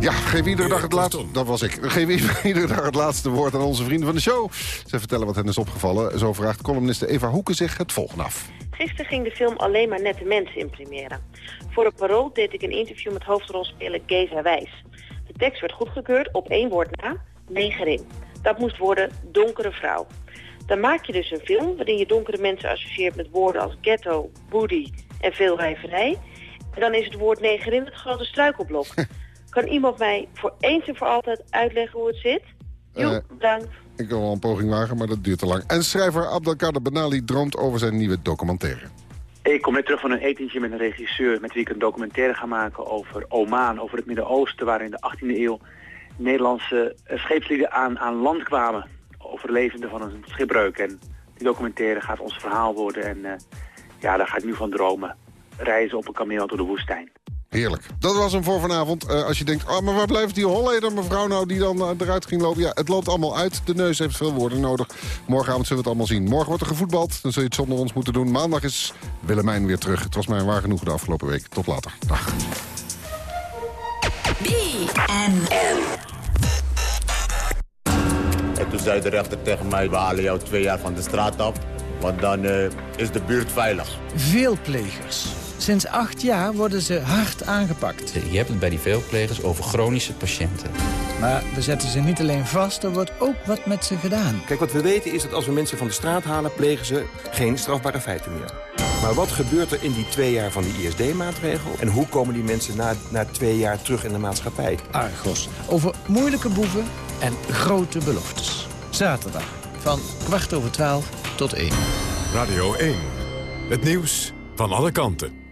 Ja, geef iedere dag het laatste... Dat was ik. Geef iedere dag het laatste woord aan onze vrienden van de show. Ze vertellen wat hen is opgevallen. Zo vraagt columniste Eva Hoeken zich het volgende af. Gisteren ging de film Alleen maar nette mensen in première. Voor het parool deed ik een interview met hoofdrolspeler Geza Wijs. De tekst werd goedgekeurd op één woord na, negerin. Dat moest worden donkere vrouw. Dan maak je dus een film waarin je donkere mensen associeert met woorden als ghetto, booty en veelwijverij. En dan is het woord negerin het grote struikelblok. kan iemand mij voor eens en voor altijd uitleggen hoe het zit? Jo, uh, bedankt. Ik wil wel een poging wagen, maar dat duurt te lang. En schrijver Abdelkader Benali droomt over zijn nieuwe documentaire. Ik kom net terug van een etentje met een regisseur... met wie ik een documentaire ga maken over Oman, over het Midden-Oosten... waar in de 18e eeuw Nederlandse scheepslieden aan, aan land kwamen. Overlevenden van een schipbreuk. En die documentaire gaat ons verhaal worden. En uh, ja, daar ga ik nu van dromen. Reizen op een kameel door de woestijn. Heerlijk. Dat was hem voor vanavond. Uh, als je denkt, oh, maar waar blijft die Holleder mevrouw nou die dan uh, eruit ging lopen? Ja, het loopt allemaal uit. De neus heeft veel woorden nodig. Morgenavond zullen we het allemaal zien. Morgen wordt er gevoetbald. Dan zul je het zonder ons moeten doen. Maandag is Willemijn weer terug. Het was mij waar genoeg de afgelopen week. Tot later. Dag. BNN. En toen zei de rechter tegen mij, we halen jou twee jaar van de straat af. Want dan uh, is de buurt veilig. Veel plegers. Sinds acht jaar worden ze hard aangepakt. Je hebt het bij die veelplegers over chronische patiënten. Maar we zetten ze niet alleen vast, er wordt ook wat met ze gedaan. Kijk, wat we weten is dat als we mensen van de straat halen... plegen ze geen strafbare feiten meer. Maar wat gebeurt er in die twee jaar van die ISD-maatregel? En hoe komen die mensen na, na twee jaar terug in de maatschappij? Argos. Over moeilijke boeven en grote beloftes. Zaterdag van kwart over twaalf tot één. Radio 1. Het nieuws van alle kanten.